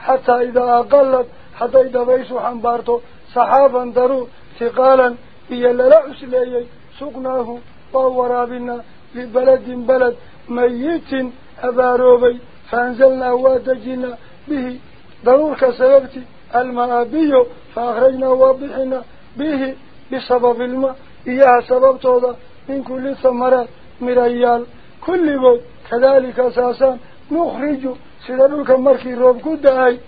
حتى إذا أقلت حتى إذا بايش حنبارتو صحابا درو ثقالا هي للا لي سقناه طورا بنا في بلد بلد. ميت أباروبي فأنزلنا وادجنا به. ضرورك سببت الماء بي فأخرجنا وابحنا به. بسبب الماء إياها سبب توضى من كل ثمرة مريال كل بود كذلك أساسا نخرج. سيدانوك مركي روب داي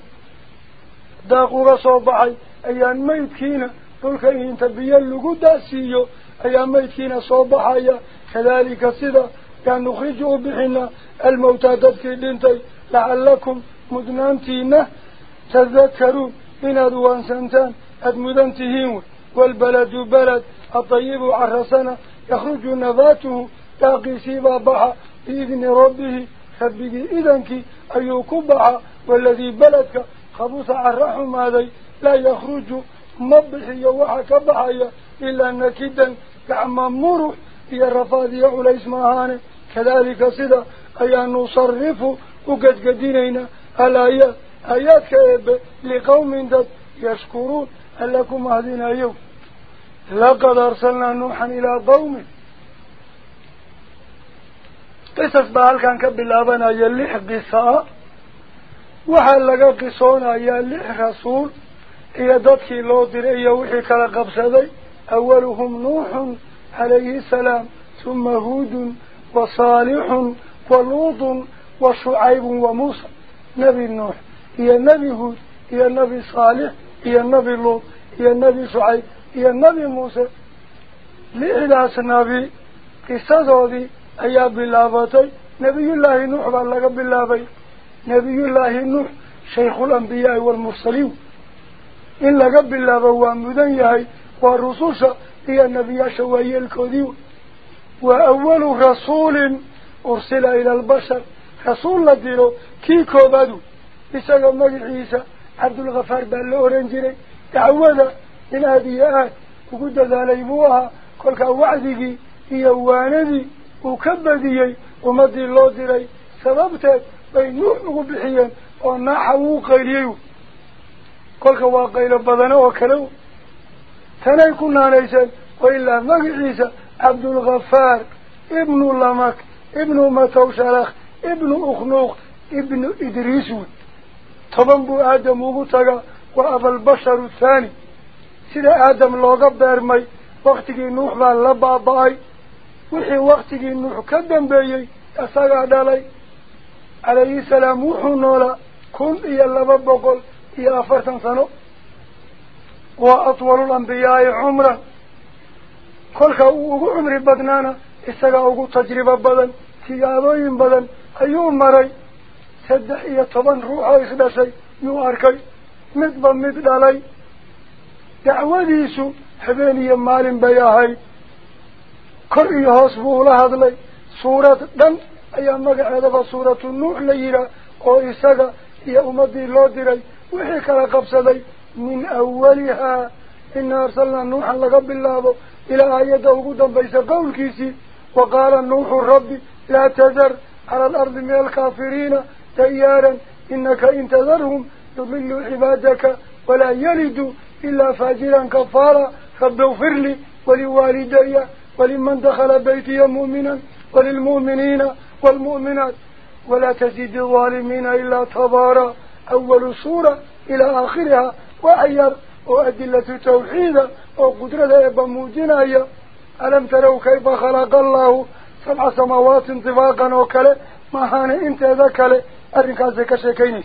داقو رصوب بحي أيان ميت كينا. قولك انت بيا لغو داسيو أيام ايتكينا صوبحايا كذلك صدا كان نخرجه بحنا الموتى دفكي لنتي لعلكم مدنانتينا تذكروا من ادوان سنتان ادمدنتهم والبلد بلد الطيب عرسنا يخرج نباته تاقي سيبا بحا بإذن ربه خبقي إذنك أيوكو بحا والذي بلدك خبوص عرحم هذا لا يخرج مبحي وحا كبحي إلا نكدا كعما مروح يا رفاضي أولا اسمهاني كذلك صدا أي أن نصرفه وقد قدينينا هل آيات آيات كيب لقوم ذات يشكرون. لكم هذين أيوم لقد أرسلنا نوحا إلى قوم. قصص بحال كان كبلابنا يلح قصاء وحال وحلق قصونا يلح رسول. يددكي لو دري وحي كلا قبسدي أولهم نوح عليه السلام ثم هود وصالح ولوط وشعيب وموسى نبي نوح يا نبي هود يا نبي صالح يا نبي لوط يا نبي شعيب يا نبي موسى لإحداث نبي قصة هذه أيا بلافتي نبي الله نوح بلغ بلافتي نبي الله نوح شيخ الأنبياء والمرسلين waayeelkoodii waa awalu rasuulin ursila ila albashar rasuul la diro kii koobaadu isaga magaciisa cabdulkhafaar baa la oran jiray dacwada in aada iyo aad ugu dadaalay buu ahaa kolkaa wacdigii iyo waanadii uu ka badiyey ummadii loo diray sababteed bay nuux ugu bixiyeen oo naaxa wuu qayliyey kale tanay ku naanayseen oo ilaa magaciisa cabdulkhafaar ibnu lamak ibnu matawshalakh ibnu ukhnuuq ibnu idriis wey toban buu aadam ugu tagaa waa abalbasharu thaani sida aadam looga beermay waktigii nuux baa la baaba-ay wixii waktigii nuux ka dambeeyey isagaa dhalay calayhi salaam wuxuu noolaa kun iyo laba boqol isagaa ugu tajribo badan tijaabooyin badan ayuu maray saddex iyo toban ruux oo isdhashay yuu arkay midba mid dhalay dacwadiisu habeen iyo maalin bay ahayd kor iyo hoos buu ula hadlay suurad dhan ayaa magaceedaba suuratu nuux la yihaa oo isaga iyo ummadii loo diray وحيك لقبس لي من أولها إن أرسلنا نوحا لقب الله إلى آياته قد بيس قول كيسي. وقال نوح الرب لا تذر على الأرض من الكافرين تيارا. إنك إن تذرهم يضل عبادك ولا يلد إلا فاجرا كفارا. فبغفر لي ولوالدي ولمن دخل بيتي مؤمنا وللمؤمنين والمؤمنات. ولا تزيد الظالمين إلا تبارا. أول سورة إلى آخرها وأير وأدلة توحيدة وقدرة بموجنا ألم تروا كيف خلق الله سبع سماوات انطباقا وكلا ما هان إنت ذكال أرنكازك شكيني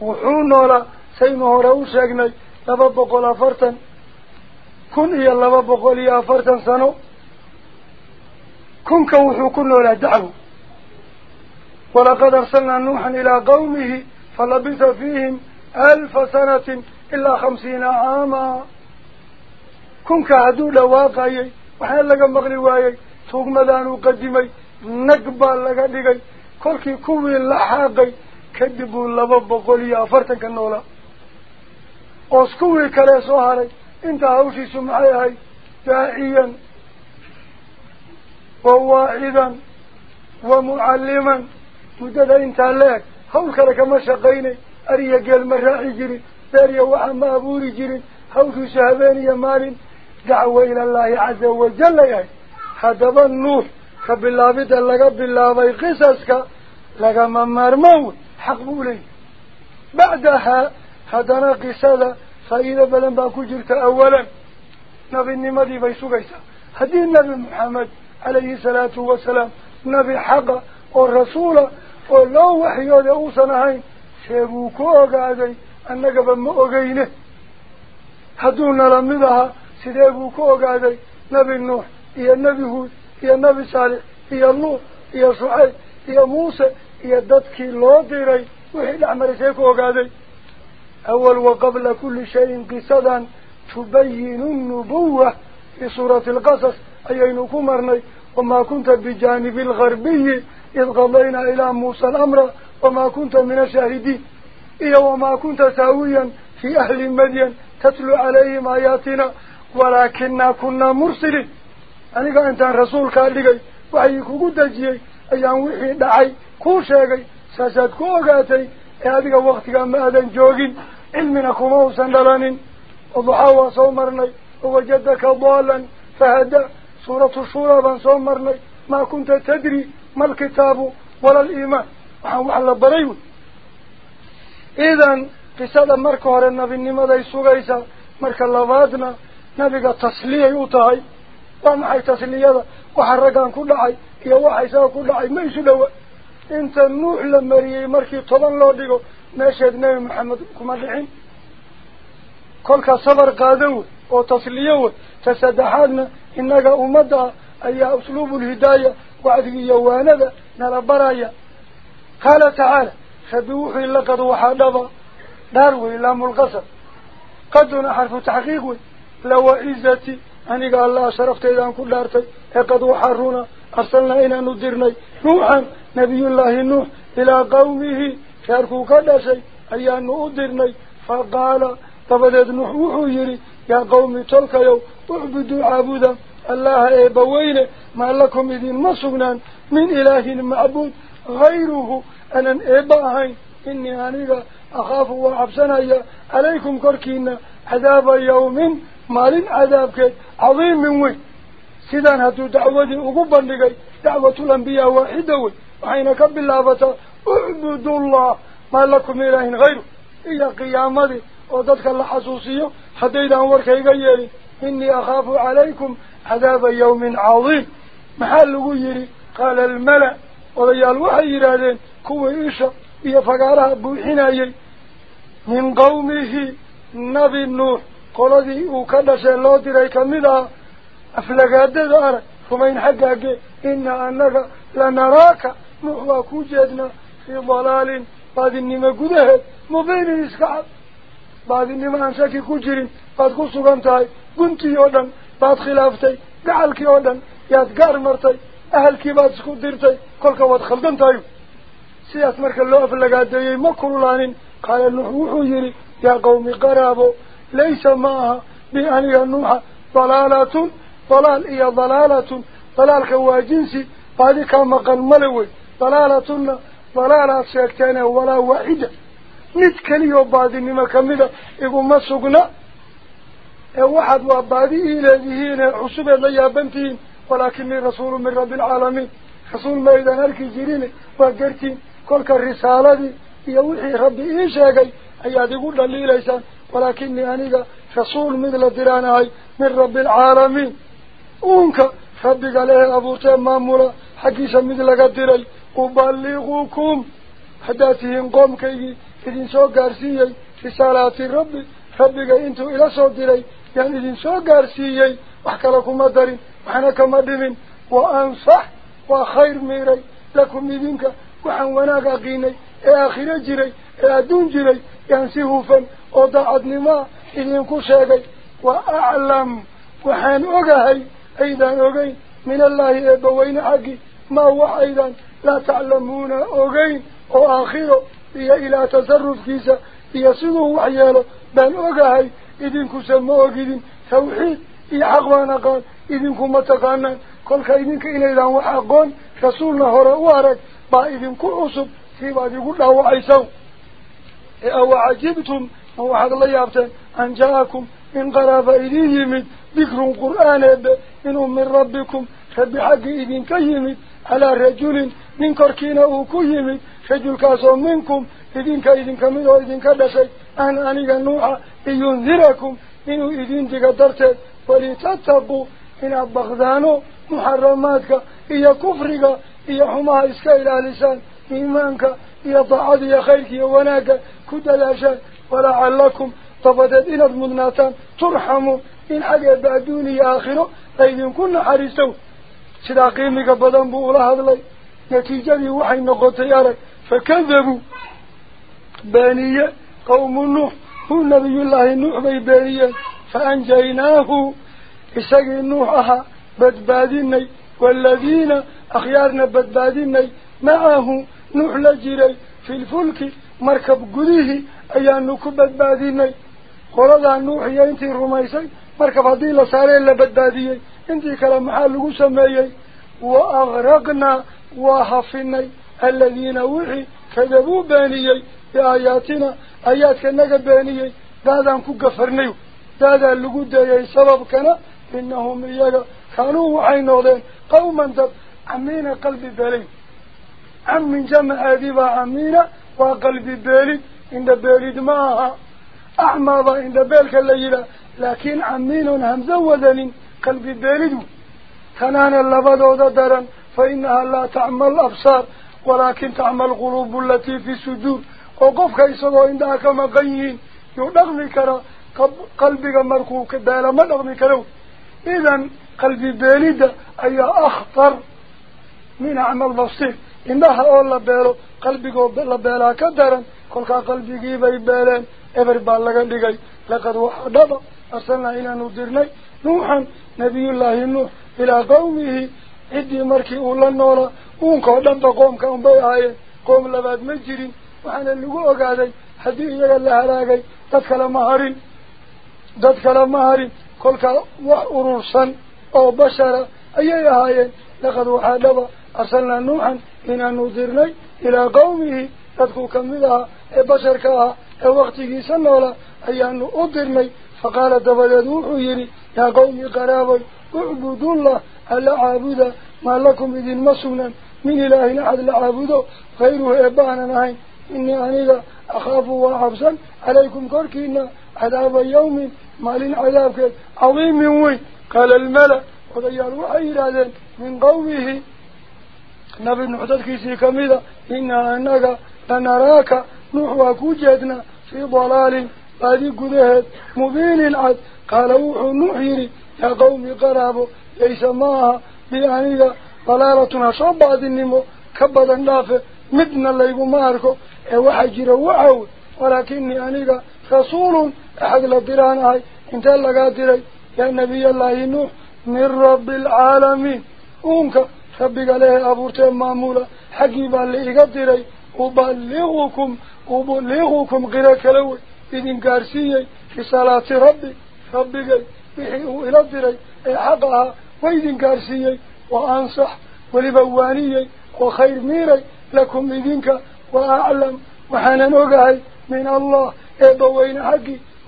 وحونا لا سيمه روش أقني قول الأفرطا كن إيا لبابق الأفرطا سنو. كن كوحو كن ولا دعو. ولقد أرسلنا نوحا إلى قومه walaqad arsalnaa nuuxan ilaa qawmihi falabisa fiihim alfa sanatin ilaa khamsiina caama kunka hadduu dhawaaqayay waxaa laga maqli waayey tuugmadaanuu qadimay nag baa laga dhigay kolkii kuwii la xaaqay kadib buu laba boqol iyo afartanka noolaa oos kuwii هون كلك ما شقيني أري قال مرة عجري داري واحد ما أبوري جري هون شهبان يا مالين دعوة إلى الله عز وجل يا هذا النور خب الله بيت الله قبل لا في قصصك لقى ما مرمو حقولي بعدها هذا قصصة فإذا بلن باكو جرت أولا. نبي النمدي في قيسا هدي النبي محمد عليه الصلاة والسلام. نبي حق والرسول ولو وحيو ده اوسن هاي سيبوكو اغادي انك بما اغينه حدونا لمدها سيبوكو اغادي نبي نوح يا النبي هود يا النبي صالح يا النوح يا سعيد يا موسى يا دادكي لو ديري وحي الاحمر سيكو اغادي اول وقبل كل شيء قصدا تبين النبوة في سورة القصص إيه نكو وما كنت بجانب الغربي إذ قضينا إلى موسى الأمر وما كنت من الشاهدين إيا وما كنت ساويا في أهل مدين تتلو عليهم آياتنا ولكننا كنا مرسلين. أني قال أنت رسول قال لي وعيكو قد جي أيان وحي دعي كوشاقي ساشات كوغاتي هذا الوقت كان أدن جوغي علمنا كموسا دلانين الله هو سومرني ووجدك ضالا فهدى سورة الشورة بان سومرني ما كنت تدري baray wey idan qisada marka hore nabinimaday sugaysaa marka labaadna nabiga tasliyay u tahay waa maxay tasliyada waxa raggan ku dhacay iyo waxa isaga ku dhacay ma isu dhawa inta nuux la mariyey markii toban loo dhigo meesheed nebi maxamed kuma dhicin kolkaa sabar qaadan wey oo tasliyo wey ta saddexaadna innaga ummadda ayaa usluubulhidaaya وعدي يوانا نلا برايا. قال تعالى خذوه إلا قد وحده داروا إلا ملقصر. قدنا حرف تحقيق لو إزتي أني قال الله شرفت إذا كل دارتي قد وحرونا أرسلنا إلى ندرنا نوحا نبي الله نوح. إلى قومه شاركوا كل شيء. أي أن ندرنا فقال تبدأ نوح يري يا قومي تلك يوم اعبدوا عبدا الله إيبا وينه ما لكم إذن مصغنا من إله معبود غيره. أنا إيبا إني أنيغا أخاف وعبسنا عليكم كركينا عذاب يوم مال عذابك عظيم منه سيدان هاتو دعوتي أقوبا لكي دعوة الأنبياء واحدة وحين كبل اللابطة اعبدوا الله. ما لكم إله غيره. إيا قيامة وددك الله حسوسية حديدا وركي غيري إني أخاف عليكم inii akhaafu calaykum cadaaba yawmin cadiim maxaa lagu yidhi qaala almala odayaal waxay yidhaahdeen kuwii isha iyo fagaaraha buuxinayay min qawmihi nabi nuux qoladii uu ka dhashee loo diray kamid ah aflagaadada arag rumayn xaggaage inaa annaga lanaraaka nuux waa ku jeednaa fii dalaalin baadinimo gudaheed mubiinin iska cad بعد خلافتي قال كي ولدن يا دكار مرتي أهل كي بعد سكوديرتي كل كواد خلدن تايو. سياس مرك اللوف اللي قاديه ما كرولانين قال النحوح يري يا قوم قرابو ليس معها بأني النوحة ضلالة ضلال إيا ضلالة ضلال كوا جنسي فهذه كامقا ملوي ضلالة ضلالة سيكتانة ولا واحدة. نتكلي وبعد إنما كمدة إبو ما سقنا واحد وأبادي إلى ذهين عصب الله يابنتين ولكن رسول من رب العالمين. إيه رسول ما إذا نرك الجرين وقرتين كل يا يوحي ربي إيش يقول أي هذا يقول لي ليسان ولكني أنا رسول من الدران هاي من رب العالمين. أونك ربك عليه أبو تيم مامورا حقيسا من الدران أبلغكم حداثهم قوم كي إذن سوء قرسي رسالات ربي ربك إنتو إلى سوء الدران يعني إن شو قارسي جاي وحكى لكم مدري وحنا كمدمن وأنصح وخير ميري. لكم مدينك وحن وناقا قيني آخر إيه جري إيه آدون جري ينسيه فن وضع أدنما. إذن كشاقي وأعلم. وحن أغهي أيضا أغهي من الله إبوين حقي. ما هو أيضا. لا تعلمون أغهي وآخره. هي إلى تصرف كيسا يسوه وحياله. بل أغهي إذنكم سموه إذن توحيد إيه عقوانا قال إذنكم متقانا كل إذنك إلا إذن وحقون رسولنا هراء وارك با إذنكم عصب في بعد يقول له وعيسو إيه، أو عجبتم. أو حق الله يابتن. أن جاءكم إن قرابة إذن يمد ذكر القرآن إنه من ربكم. فبحق إذن كيمد على رجل من كركين أو كيمد رجل كاسو منكم. إذن كإذن كمن وإذن كدسي. أن أنيق النوع ينذركم إنه إذين تقدرت فلتتبوا إن أبغذانه محرماتك إيا كفرك إيا حماه إسكا إلى لسان إيمانك إيا ضعاد يا خيرك يا وناك كد الأشان ولعلكم طبتت إن المدناتان ترحموا إن حق أبعدوني آخره فإذن كنا حريسوا سلاقيمك بدن بؤلاء هذا لي نتيجة وحي نقطة يارك فكذبوا بانيه قوم نوح هو نبي الله نوح بيبريا فأنجيناه. إساقي نوحها بدباديني والذين أخيارنا بدباديني معه نوح لجري في الفلك مركب قديه أي أنك بدباديني. قرد عن نوح يأنتي الرميسي مركب هذه لصالين لبدبادي إنتي كلام حالك سميي وأغرقنا وحفني الذين وحي كذبوا بانيي بآياتنا آياتك نقبانية دادا انكو قفرنيو دادا اللي قد يهي سببكنا إنهم إياك خانوه عينو دين قوما دب عمينا قلب بالي عم من جمع أذيبا عمينا وقلب بالي إن دباليد ماها أعماضا إن دبالك الليلة. لكن عمينا همزا وذن قلب بالي كانان اللبادو دادران فإنها لا تعمل أبصار ولكن تعمل غروب التي في سجود yihiin yuu dhaqmi karaa qalbiga markuu beela ma dhaqmi karo idan qalbi beelidda ayaa akhtar min acmal basiir indhaha oo la beelo qalbigoo la beelaa ka daran kolkaa qalbigiibay beeleen eber baa laga dhigay laqad waxaa dhaba arsalnaa inaanu dirnay nuuxan nabiyullaahi nuux ilaa qawmihi ciddii markii uu la noolaa uunkao dhanba qoomka unbay ahaayeen qoom labaad ma jirin وحنا اللي قوه قادي حدو إياه اللي هلاقي تدخل مهارين تدخل مهارين كلك وحرورسا أو بشرة أيها هاي لقد وحاد أرسلنا نوحا إنا نذرني إلى قومه تدخل كمدها بشر كها وقته سنولا أي أنه أذرني فقال دبلدوح يري يا قومي قرابي اعبدوا الله ألا عابده ما لكم إذن مسونا من إله أحد العابده غيره إبانا نهين إني أنا أخاف وأحبسا عليكم كركينا عذاب يوم مالين عذابك عظيم وي قال الملأ وضيار وحير ذلك من قومه. نبي بن نحتد كيسي كميدا إنا أنك لنراك نحو كوجهتنا في ضلال بادي قدهت مبين العد. قال وحو نحيري يا قومي قراب ليس ماها بيعني ضلالتنا شبعد النمو. كبدا نافه midna layguma arko وحجر وعو ولكني أنيق رسول أحد لدران هاي انت لقادري يا نبي الله نوح من رب العالمين أنك ربك له أبورتين معمولة حقيبا لإقدري أبلغكم أبلغكم غيرك لوي إذن قارسيي في صلاة ربي ربك بحيه إلى الدري حقها وإذن قارسيي وأنصح ولبوانيي وخير ميري حقي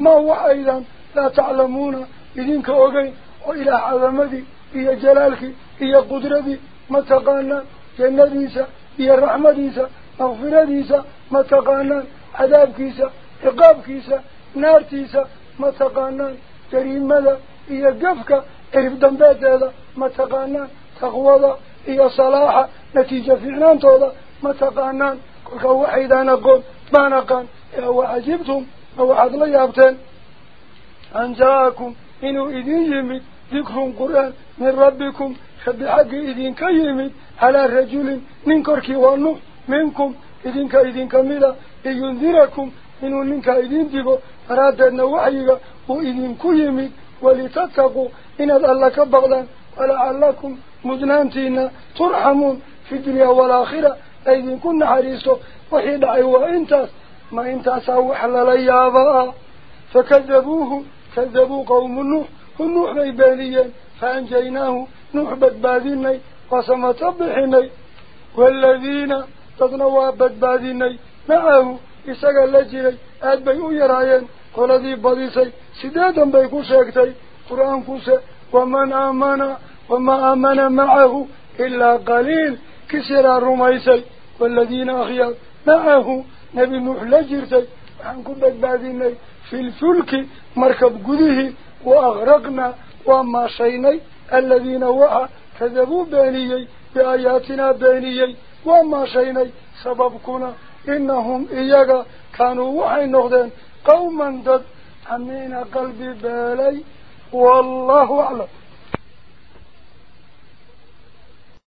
ما هو أيضا لا تعلمون. إذنك أقعي وإلى عظمتي إيا جلالك إيا قدرتي. ما تقانا؟ جنة إيا الرحمة ديسا مغفرة ديسا ما تقانا؟ عذاب كيسا عقاب كيسا نار تيسا ما تقانا؟ جريمة إيا قفك إرف دنبات هذا ما تقانا؟ تقوى إيا صلاحة نتيجة فعنان توضا ما تقانا كل وحيدا نقول ما نقان هو عجبتم هو عدل يابتين أن جاءكم إنه إذن يمد. ذكر قرآن من ربكم. خب حق إذن كيمد. على رجل من كركي وانو منكم. إذن كإذن كميدا لينذركم. إنه منك إذن ديكو فرادنا وحيك وإذن كيمد. ولتتقوا. إن الله كبغلا ولعلكم مدنانتين ترحمون. في الدنيا والآخرة. أيضا كنا حريصوا وحيد عيوة انت ما انت سوح لليابا فكذبوه كذبوا قوم النوح النوح بيبانيا فأنجيناه. نوح بدباديني. وسمت بحني والذين تضنوا بدباديني. معه. إساق اللجري بيئو يرايين. قولدي بديسي سدادا بيكو شاكتي. قرآن كوسا ومن آمن وما آمن معه إلا قليل. كسر الرميسي والذين أخيار معه نبي نوح لجرتي وحنكو بدباديني في الفلك مركب قده وأغرقنا وما شيني. الذين وعى كذبوا بانيي بآياتنا بانيي وما شيني. سببكنا إنهم إياك كانوا وحي نغدين قوما ضد أمين قلبي بالي. والله أعلم.